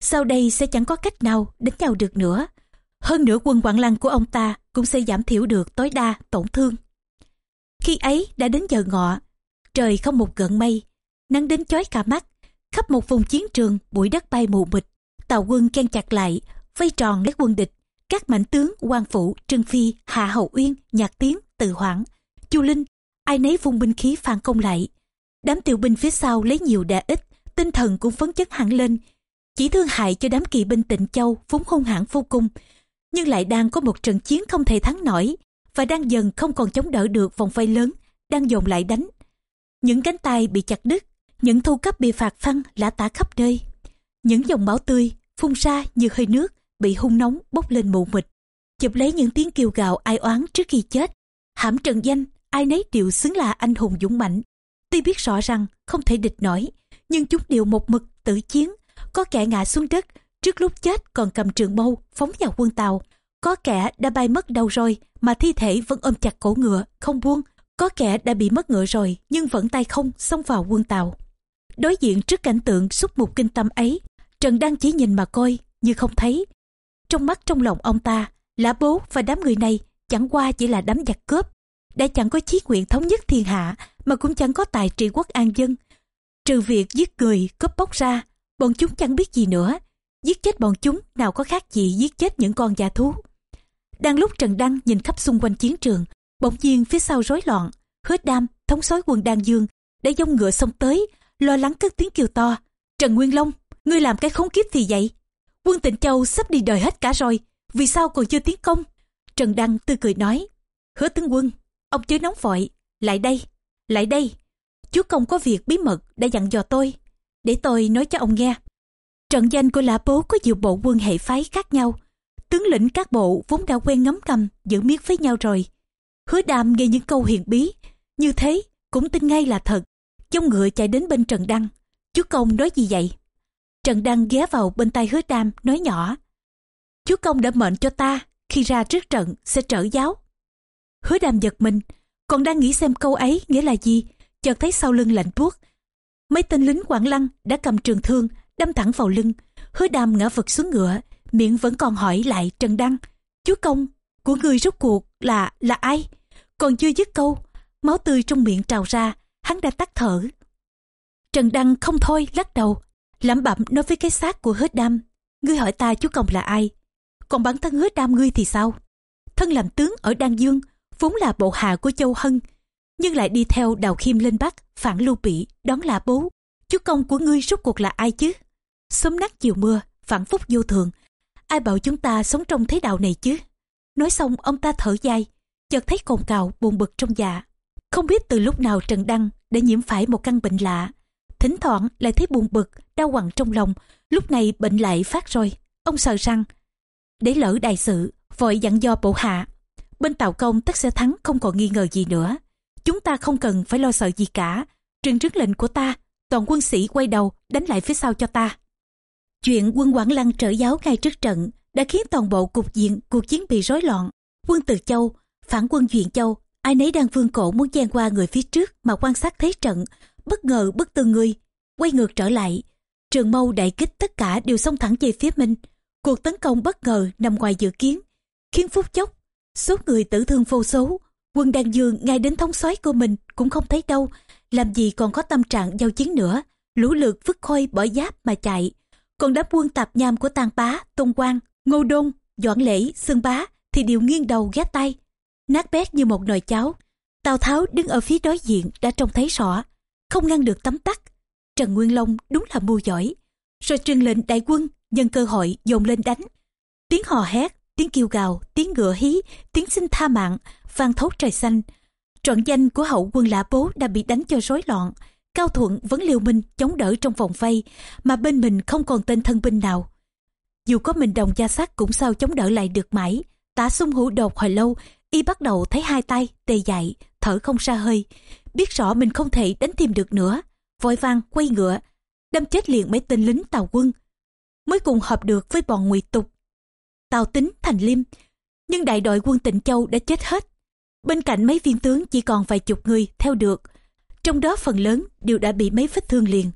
Sau đây sẽ chẳng có cách nào đánh nhau được nữa. Hơn nữa quân quảng lăng của ông ta cũng sẽ giảm thiểu được tối đa tổn thương. Khi ấy đã đến giờ ngọ, trời không một gợn mây, nắng đến chói cả mắt, khắp một vùng chiến trường bụi đất bay mù mịt, tàu quân ken chặt lại, vây tròn lấy quân địch, các mạnh tướng quan phụ trương phi hạ hậu uyên, nhạc tiến, từ hoảng, chu linh, ai nấy vung binh khí phản công lại. Đám tiểu binh phía sau lấy nhiều đà ít tinh thần cũng phấn chất hẳn lên. Chỉ thương hại cho đám kỵ binh tịnh châu vốn hung hãn vô cùng, nhưng lại đang có một trận chiến không thể thắng nổi và đang dần không còn chống đỡ được vòng vây lớn, đang dồn lại đánh. Những cánh tay bị chặt đứt, những thu cấp bị phạt phăng lã tả khắp nơi. Những dòng máu tươi phun ra như hơi nước bị hung nóng bốc lên mù mịt. Chụp lấy những tiếng kêu gào ai oán trước khi chết. Hãm trần danh, ai nấy đều xứng là anh hùng dũng mãnh. Tuy biết rõ rằng không thể địch nổi nhưng chúng đều một mực tử chiến. Có kẻ ngã xuống đất, trước lúc chết còn cầm trường mâu phóng vào quân tàu. Có kẻ đã bay mất đầu rồi, mà thi thể vẫn ôm chặt cổ ngựa, không buông. Có kẻ đã bị mất ngựa rồi, nhưng vẫn tay không xông vào quân tàu. Đối diện trước cảnh tượng xúc mục kinh tâm ấy, trần đăng chỉ nhìn mà coi, như không thấy. Trong mắt trong lòng ông ta, lã bố và đám người này chẳng qua chỉ là đám giặc cướp. Đã chẳng có chí nguyện thống nhất thiên hạ, mà cũng chẳng có tài trị quốc an dân trừ việc giết người, cướp bóc ra, bọn chúng chẳng biết gì nữa. Giết chết bọn chúng, nào có khác gì giết chết những con già thú. Đang lúc trần đăng nhìn khắp xung quanh chiến trường, bỗng nhiên phía sau rối loạn, hứa đam thống soái quân đan dương đã dông ngựa xông tới, lo lắng cất tiếng kêu to, trần nguyên long, ngươi làm cái khốn kiếp gì vậy? Quân tịnh châu sắp đi đời hết cả rồi, vì sao còn chưa tiến công? Trần đăng tươi cười nói, hứa tướng quân, ông chưa nóng vội, lại đây lại đây chúa công có việc bí mật đã dặn dò tôi, để tôi nói cho ông nghe. Trận danh của lã bố có nhiều bộ quân hệ phái khác nhau. Tướng lĩnh các bộ vốn đã quen ngấm cầm giữ miết với nhau rồi. Hứa đam nghe những câu hiền bí, như thế cũng tin ngay là thật. Dông ngựa chạy đến bên trần đăng. Chúa công nói gì vậy? Trần đăng ghé vào bên tay hứa đam nói nhỏ. Chúa công đã mệnh cho ta, khi ra trước trận sẽ trở giáo. Hứa đam giật mình, còn đang nghĩ xem câu ấy nghĩa là gì chợt thấy sau lưng lạnh buốt. Mấy tên lính quảng lăng đã cầm trường thương, đâm thẳng vào lưng. Hứa đam ngã vật xuống ngựa, miệng vẫn còn hỏi lại trần đăng. Chúa công của người rốt cuộc là là ai? Còn chưa dứt câu, máu tươi trong miệng trào ra, hắn đã tắt thở. Trần đăng không thôi lắc đầu, lẩm bẩm nói với cái xác của hứa đam ngươi hỏi ta chúa công là ai? Còn bản thân hứa đam ngươi thì sao? Thân làm tướng ở đan dương, vốn là bộ hạ của châu hân nhưng lại đi theo đào khiêm lên bắc, phản lưu bị, đón là bố. Chúa công của ngươi rốt cuộc là ai chứ? Sớm nắng chiều mưa, phản phúc vô thường. Ai bảo chúng ta sống trong thế đạo này chứ? Nói xong, ông ta thở dài, chợt thấy cồn cào buồn bực trong dạ. Không biết từ lúc nào trần đăng đã nhiễm phải một căn bệnh lạ. Thỉnh thoảng lại thấy buồn bực, đau quặn trong lòng. Lúc này bệnh lại phát rồi. Ông sợ rằng, để lỡ đại sự, vội dặn do bộ hạ. Bên tàu công tất sẽ thắng, không còn nghi ngờ gì nữa chúng ta không cần phải lo sợ gì cả. Truyền trước lệnh của ta, toàn quân sĩ quay đầu, đánh lại phía sau cho ta. Chuyện quân quảng lăng trở giáo ngay trước trận đã khiến toàn bộ cục diện cuộc chiến bị rối loạn. Quân từ châu, phản quân duyện châu, ai nấy đang vương cổ muốn chen qua người phía trước mà quan sát thế trận, bất ngờ bức tường người, quay ngược trở lại. Trường mâu đại kích tất cả đều xông thẳng về phía mình. Cuộc tấn công bất ngờ nằm ngoài dự kiến, khiến phút chốc số người tử thương vô số quân đan dương ngay đến thống soái của mình cũng không thấy đâu, làm gì còn có tâm trạng giao chiến nữa. Lũ lượt vứt khôi bỏ giáp mà chạy. Còn đám quân tạp nham của tàn bá tôn quang, ngô đôn, doãn lễ xương bá thì đều nghiêng đầu ghé tay. Nát bét như một nồi cháo. Tào tháo đứng ở phía đối diện đã trông thấy rõ, không ngăn được tấm tắc. Trần nguyên long đúng là mưu giỏi. Rồi truyền lệnh đại quân, nhân cơ hội dồn lên đánh. Tiếng hò hét, tiếng kêu gào, tiếng ngựa hí, tiếng xin tha mạng vang thốt trời xanh. Trận danh của hậu quân lã bố đã bị đánh cho rối loạn. Cao thuận vẫn liều mình chống đỡ trong vòng vây, mà bên mình không còn tên thân binh nào. Dù có mình đồng gia sắc cũng sao chống đỡ lại được mãi. Tả sung hữu đột hồi lâu, y bắt đầu thấy hai tay, tê dại, thở không ra hơi. Biết rõ mình không thể đánh tìm được nữa, vội vang quay ngựa, đâm chết liền mấy tên lính tàu quân. Mới cùng hợp được với bọn ngụy tục. Tào tính, thành liêm, nhưng đại đội quân tịnh châu đã chết hết bên cạnh mấy viên tướng chỉ còn vài chục người theo được. Trong đó phần lớn đều đã bị mấy vết thương liền.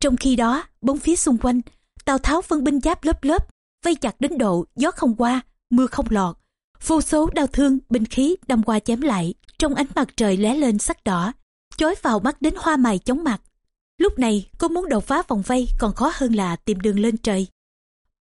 Trong khi đó, bốn phía xung quanh, tào tháo phân binh giáp lớp lớp, vây chặt đến độ gió không qua, mưa không lọt. Vô số đau thương, binh khí đâm qua chém lại, trong ánh mặt trời lóe lên sắc đỏ, chói vào mắt đến hoa mày chóng mặt. Lúc này cô muốn đột phá vòng vây còn khó hơn là tìm đường lên trời.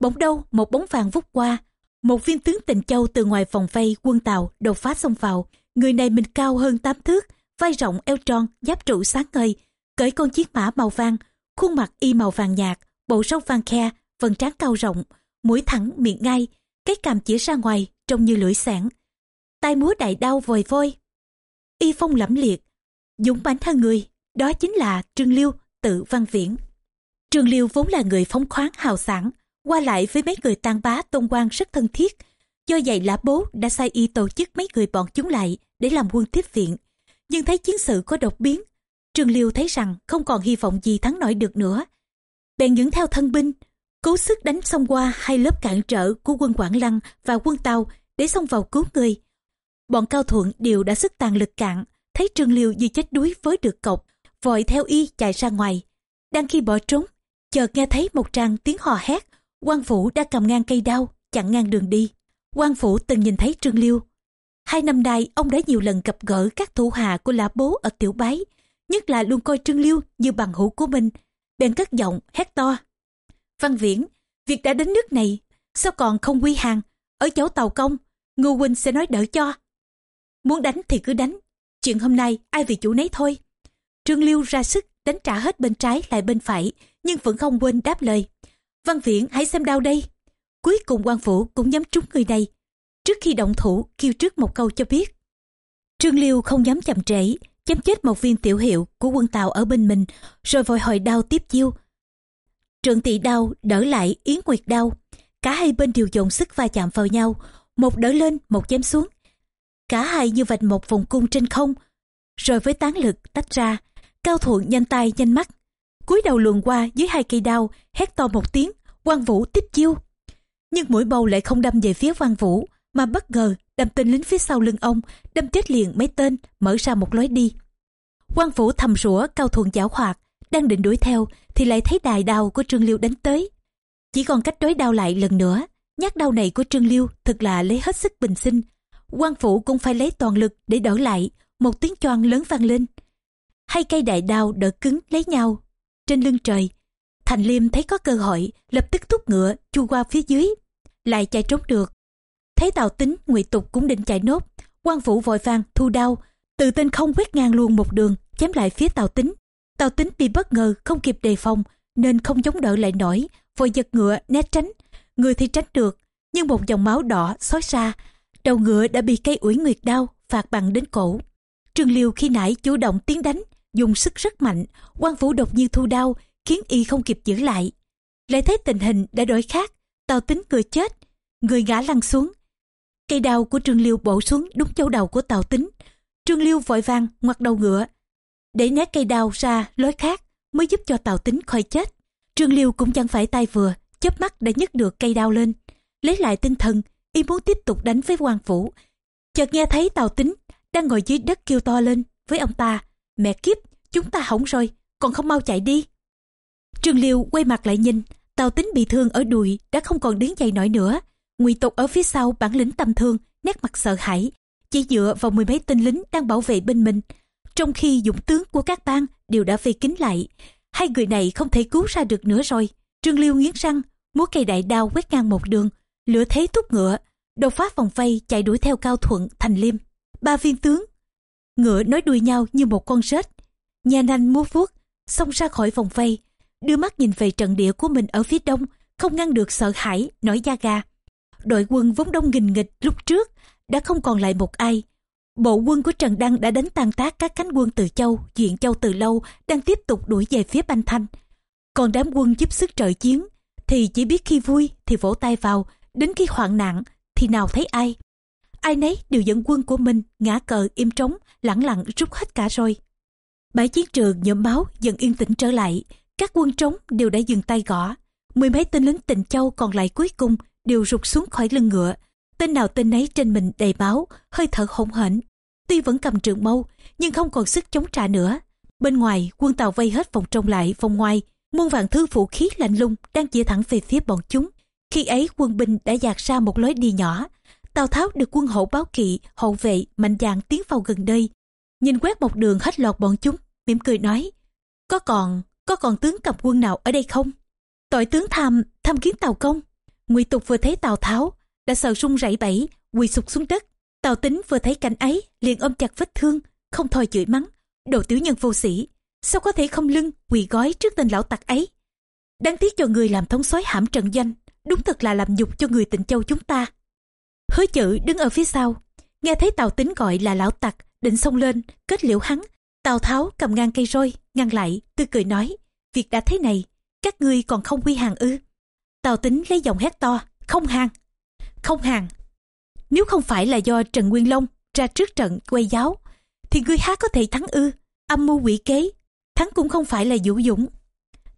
Bỗng đâu, một bóng vàng vút qua, một viên tướng tình châu từ ngoài vòng vây quân tàu đột phá xông vào người này mình cao hơn tám thước vai rộng eo tròn giáp trụ sáng ngời cởi con chiếc mã màu vàng khuôn mặt y màu vàng nhạt bộ râu vàng khe phần trán cao rộng mũi thẳng miệng ngay cái cằm chỉ ra ngoài trông như lưỡi sản tay múa đại đao vòi vôi y phong lẫm liệt dũng mãnh hơn người đó chính là trương liêu tự văn viễn. Trương liêu vốn là người phóng khoáng hào sản, qua lại với mấy người tàn bá tôn quan rất thân thiết. Do vậy lã bố đã sai y tổ chức mấy người bọn chúng lại để làm quân tiếp viện. Nhưng thấy chiến sự có đột biến, Trương Liêu thấy rằng không còn hy vọng gì thắng nổi được nữa. Bèn dẫn theo thân binh, cố sức đánh xong qua hai lớp cản trở của quân Quảng Lăng và quân Tàu để xông vào cứu người. Bọn Cao Thuận đều đã sức tàn lực cạn, thấy Trương Liêu như chết đuối với được cọc, vội theo y chạy ra ngoài. Đang khi bỏ trốn, chợt nghe thấy một tràng tiếng hò hét, quan phủ đã cầm ngang cây đao, chặn ngang đường đi. quan phủ từng nhìn thấy Trương Liêu. Hai năm nay, ông đã nhiều lần gặp gỡ các thủ hạ của lã bố ở tiểu bái, nhất là luôn coi Trương Liêu như bằng hữu của mình, bèn cất giọng hét to. Văn Viễn, việc đã đến nước này, sao còn không quy hàng, ở chỗ tàu công, Ngô Huynh sẽ nói đỡ cho. Muốn đánh thì cứ đánh, chuyện hôm nay ai vì chủ nấy thôi. Trương Liêu ra sức đánh trả hết bên trái lại bên phải, nhưng vẫn không quên đáp lời. Văn Viễn hãy xem đau đây. Cuối cùng quan phủ cũng nhắm trúng người này. Trước khi động thủ, kêu trước một câu cho biết. Trương Liêu không dám chậm trễ, chém chết một viên tiểu hiệu của quân Tàu ở bên mình, rồi vội hồi đao tiếp chiêu. Trượng tỵ đao đỡ lại Yến Nguyệt đao. Cả hai bên đều dồn sức va chạm vào nhau, một đỡ lên, một chém xuống. Cả hai như vạch một vòng cung trên không, rồi với tán lực tách ra, cao thuận nhanh tay nhanh mắt. cúi đầu luồn qua dưới hai cây đao, hét to một tiếng, quan vũ tiếp chiêu. Nhưng mũi bầu lại không đâm về phía quan vũ, mà bất ngờ đâm tên lính phía sau lưng ông, đâm chết liền mấy tên, mở ra một lối đi. quan phủ thầm rủa cao thuận giảo hoạt, đang định đuổi theo thì lại thấy đài đao của trương liêu đánh tới. Chỉ còn cách đối đao lại lần nữa, nhát đau này của trương liêu thật là lấy hết sức bình sinh. quan phủ cũng phải lấy toàn lực để đỡ lại, một tiếng choang lớn vang lên. Hai cây đại đao đỡ cứng lấy nhau. Trên lưng trời, Thành Liêm thấy có cơ hội, lập tức thúc ngựa chu qua phía dưới, lại chạy trốn được. Thấy Tào Tính, Ngụy Tục cũng định chạy nốt, quan phủ vội vàng thu đao, từ tên không quét ngang luôn một đường, chém lại phía Tào Tính. Tào Tính bị bất ngờ không kịp đề phòng, nên không chống đỡ lại nổi, vội giật ngựa né tránh. Người thì tránh được, nhưng một dòng máu đỏ xói xa, đầu ngựa đã bị cây ủi nguyệt đao phạt bằng đến cổ. Trương Liêu khi nãy chủ động tiến đánh, dùng sức rất mạnh, quan vũ đột nhiên thu đao, khiến y không kịp giữ lại. Lại thấy tình hình đã đổi khác, tàu tính cười chết, người ngã lăn xuống. Cây đao của Trương Liêu bổ xuống đúng chỗ đầu của tàu tính. Trương Liêu vội vàng ngoặt đầu ngựa, để né cây đao ra lối khác mới giúp cho tàu tính khỏi chết. Trương Liêu cũng chẳng phải tay vừa, chớp mắt đã nhấc được cây đao lên. Lấy lại tinh thần, y muốn tiếp tục đánh với hoàng vũ. Chợt nghe thấy tàu tính đang ngồi dưới đất kêu to lên với ông ta. Mẹ kiếp, chúng ta hỏng rồi, còn không mau chạy đi. Trương Liêu quay mặt lại nhìn, tàu tính bị thương ở đùi đã không còn đứng dậy nổi nữa. Ngụy Tộc ở phía sau bản lĩnh tầm thương, nét mặt sợ hãi, chỉ dựa vào mười mấy tên lính đang bảo vệ bên mình. Trong khi dũng tướng của các bang đều đã vây kín lại, hai người này không thể cứu ra được nữa rồi. Trương Liêu nghiến răng, múa cây đại đao quét ngang một đường, lửa thế thúc ngựa, đột phá vòng vây chạy đuổi theo Cao Thuận, Thành Liêm. Ba viên tướng, ngựa nói đuôi nhau như một con rết, nhà nanh múa vuốt, xông ra khỏi vòng vây, đưa mắt nhìn về trận địa của mình ở phía đông, không ngăn được sợ hãi, nổi da gà. Đội quân vốn đông nghìn nghịch lúc trước, đã không còn lại một ai. Bộ quân của Trần Đăng đã đánh tan tác các cánh quân từ châu, diện châu từ lâu, đang tiếp tục đuổi về phía Banh Thanh. Còn đám quân giúp sức trợ chiến, thì chỉ biết khi vui thì vỗ tay vào, đến khi hoạn nạn thì nào thấy ai. Ai nấy đều dẫn quân của mình ngã cờ im trống, lẳng lặng rút hết cả rồi. Bãi chiến trường nhuộm máu dần yên tĩnh trở lại, các quân trống đều đã dừng tay gõ. Mười mấy tên lính tịnh châu còn lại cuối cùng đều rụt xuống khỏi lưng ngựa. Tên nào tên nấy trên mình đầy máu, hơi thở hỗn hển. Tuy vẫn cầm trường mâu, nhưng không còn sức chống trả nữa. Bên ngoài, quân tàu vây hết vòng trong lại vòng ngoài, muôn vạn thứ vũ khí lạnh lùng đang chia thẳng về phía bọn chúng. Khi ấy quân binh đã dạt ra một lối đi nhỏ. Tào Tháo được quân hậu báo kỵ, hậu vệ, mạnh dạn tiến vào gần đây. Nhìn quét một đường hết lọt bọn chúng, mỉm cười nói. Có còn, có còn tướng cầm quân nào ở đây không? Tội tướng tham, tham kiến tàu Công. Ngụy Tục vừa thấy Tào Tháo, đã sợ run rẩy bẩy quỳ sụp xuống đất. Tào Tính vừa thấy cảnh ấy, liền ôm chặt vết thương, không thôi chửi mắng. Đồ tiểu nhân vô sĩ, sao có thể không lưng quỳ gói trước tên lão tặc ấy? Đáng tiếc cho người làm thống soái hãm trận danh, đúng thật là làm nhục cho người tịnh châu chúng ta. Hứa chữ đứng ở phía sau, nghe thấy Tào Tính gọi là lão tặc, định xông lên, kết liễu hắn. Tào Tháo cầm ngang cây roi, ngăn lại, tươi cười nói, việc đã thế này, các ngươi còn không quy hàng ư. Tào Tính lấy giọng hét to, không hàng, không hàng. Nếu không phải là do Trần Nguyên Long ra trước trận quay giáo, thì ngươi há có thể thắng ư, âm mưu quỷ kế, thắng cũng không phải là vũ dũng.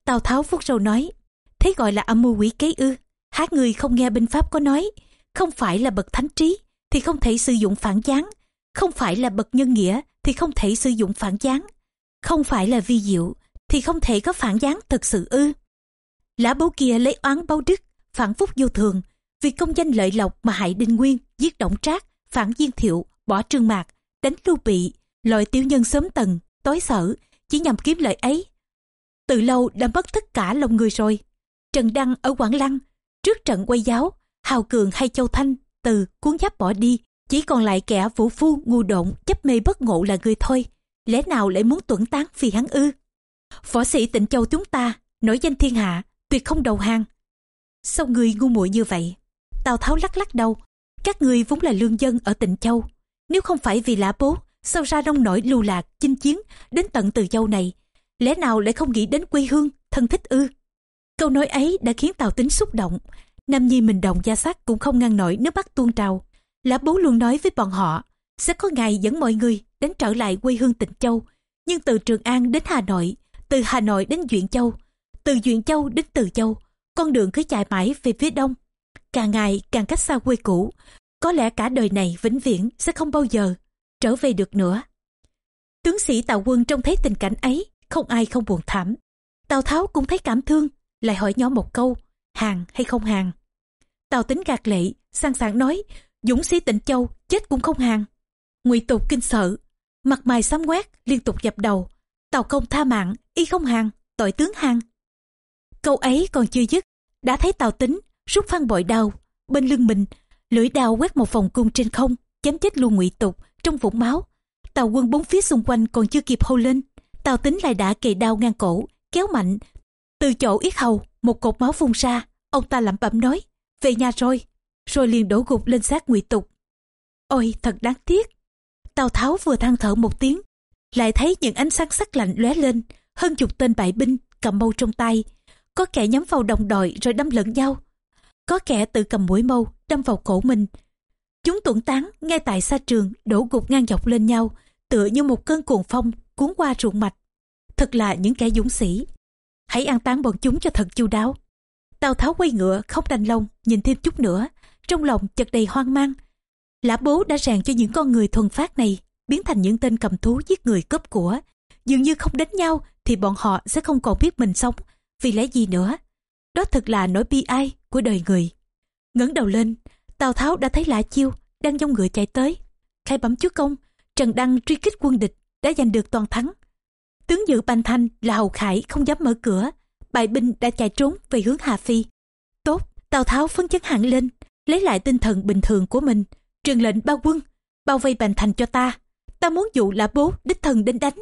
Tào Tháo phút râu nói, thế gọi là âm mưu quỷ kế ư, Hát người không nghe binh pháp có nói, không phải là bậc thánh trí thì không thể sử dụng phản gián, không phải là bậc nhân nghĩa thì không thể sử dụng phản gián, không phải là vi diệu thì không thể có phản gián thật sự ư. Lã bố kia lấy oán báo đức, phản phúc vô thường, vì công danh lợi lộc mà hại đinh nguyên, giết động trác, phản diên thiệu, bỏ trương mạc, đánh lưu bị, loại tiểu nhân sớm tần, tối sở, chỉ nhằm kiếm lợi ấy. Từ lâu đã mất tất cả lòng người rồi. Trần Đăng ở Quảng Lăng, trước trận quay giáo, Hào Cường hay Châu Thanh, từ cuốn giáp bỏ đi, chỉ còn lại kẻ vũ phu ngu độn chấp mê bất ngộ là người thôi. Lẽ nào lại muốn tuẫn tán vì hắn ư? Võ sĩ tịnh châu chúng ta, nổi danh thiên hạ, tuyệt không đầu hàng. Sao người ngu muội như vậy? Tào Tháo lắc lắc đầu. Các người vốn là lương dân ở tịnh châu. Nếu không phải vì lã bố, sao ra nông nổi lưu lạc, chinh chiến đến tận từ châu này? Lẽ nào lại không nghĩ đến quê hương, thân thích ư? Câu nói ấy đã khiến Tào Tính xúc động. Nam Nhi mình đồng gia sắc cũng không ngăn nổi nước mắt tuôn trào. Lã bố luôn nói với bọn họ, sẽ có ngày dẫn mọi người đến trở lại quê hương tịnh châu. Nhưng từ Trường An đến Hà Nội, từ Hà Nội đến Duyện Châu, từ Duyện Châu đến Từ Châu, con đường cứ chạy mãi về phía đông. Càng ngày càng cách xa quê cũ, có lẽ cả đời này vĩnh viễn sẽ không bao giờ trở về được nữa. Tướng sĩ Tào Quân trông thấy tình cảnh ấy, không ai không buồn thảm. Tào Tháo cũng thấy cảm thương, lại hỏi nhỏ một câu, hàng hay không hàng. Tào tính gạt lệ, sang sảng nói, dũng sĩ tịnh châu, chết cũng không hàng. ngụy tục kinh sợ, mặt mày xám quét, liên tục dập đầu. Tào công tha mạng, y không hàng, tội tướng hàng. Câu ấy còn chưa dứt, đã thấy Tào tính rút phan bội đao, bên lưng mình, lưỡi đao quét một vòng cung trên không, chém chết luôn ngụy tục trong vũng máu. Tào quân bốn phía xung quanh còn chưa kịp hô lên, Tào tính lại đã kề đao ngang cổ, kéo mạnh. Từ chỗ yết hầu, một cột máu phun ra, ông ta lẩm bẩm nói, về nhà rồi, rồi liền đổ gục lên xác ngụy tục. Ôi, thật đáng tiếc. Tào Tháo vừa than thở một tiếng, lại thấy những ánh sáng sắc lạnh lóe lên, hơn chục tên bại binh cầm mâu trong tay, có kẻ nhắm vào đồng đội rồi đâm lẫn nhau, có kẻ tự cầm mũi mâu đâm vào cổ mình. Chúng tuẫn tán ngay tại xa trường đổ gục ngang dọc lên nhau, tựa như một cơn cuồng phong cuốn qua ruộng mạch. Thật là những kẻ dũng sĩ. Hãy an táng bọn chúng cho thật chu đáo. Tào Tháo quay ngựa không đành lòng nhìn thêm chút nữa, trong lòng chật đầy hoang mang. Lã bố đã rèn cho những con người thuần phát này biến thành những tên cầm thú giết người cướp của. Dường như không đánh nhau thì bọn họ sẽ không còn biết mình sống vì lẽ gì nữa. Đó thật là nỗi bi ai của đời người. ngẩng đầu lên, Tào Tháo đã thấy Lã Chiêu đang dông ngựa chạy tới. Khai bấm chúa công, Trần Đăng truy kích quân địch đã giành được toàn thắng. Tướng dự Bành Thanh là Hầu Khải không dám mở cửa, bại binh đã chạy trốn về hướng Hà Phi. Tốt, Tào Tháo phấn chấn hẳn lên, lấy lại tinh thần bình thường của mình, truyền lệnh bao quân, bao vây Bành Thành cho ta. Ta muốn dụ là bố đích thần đến đánh.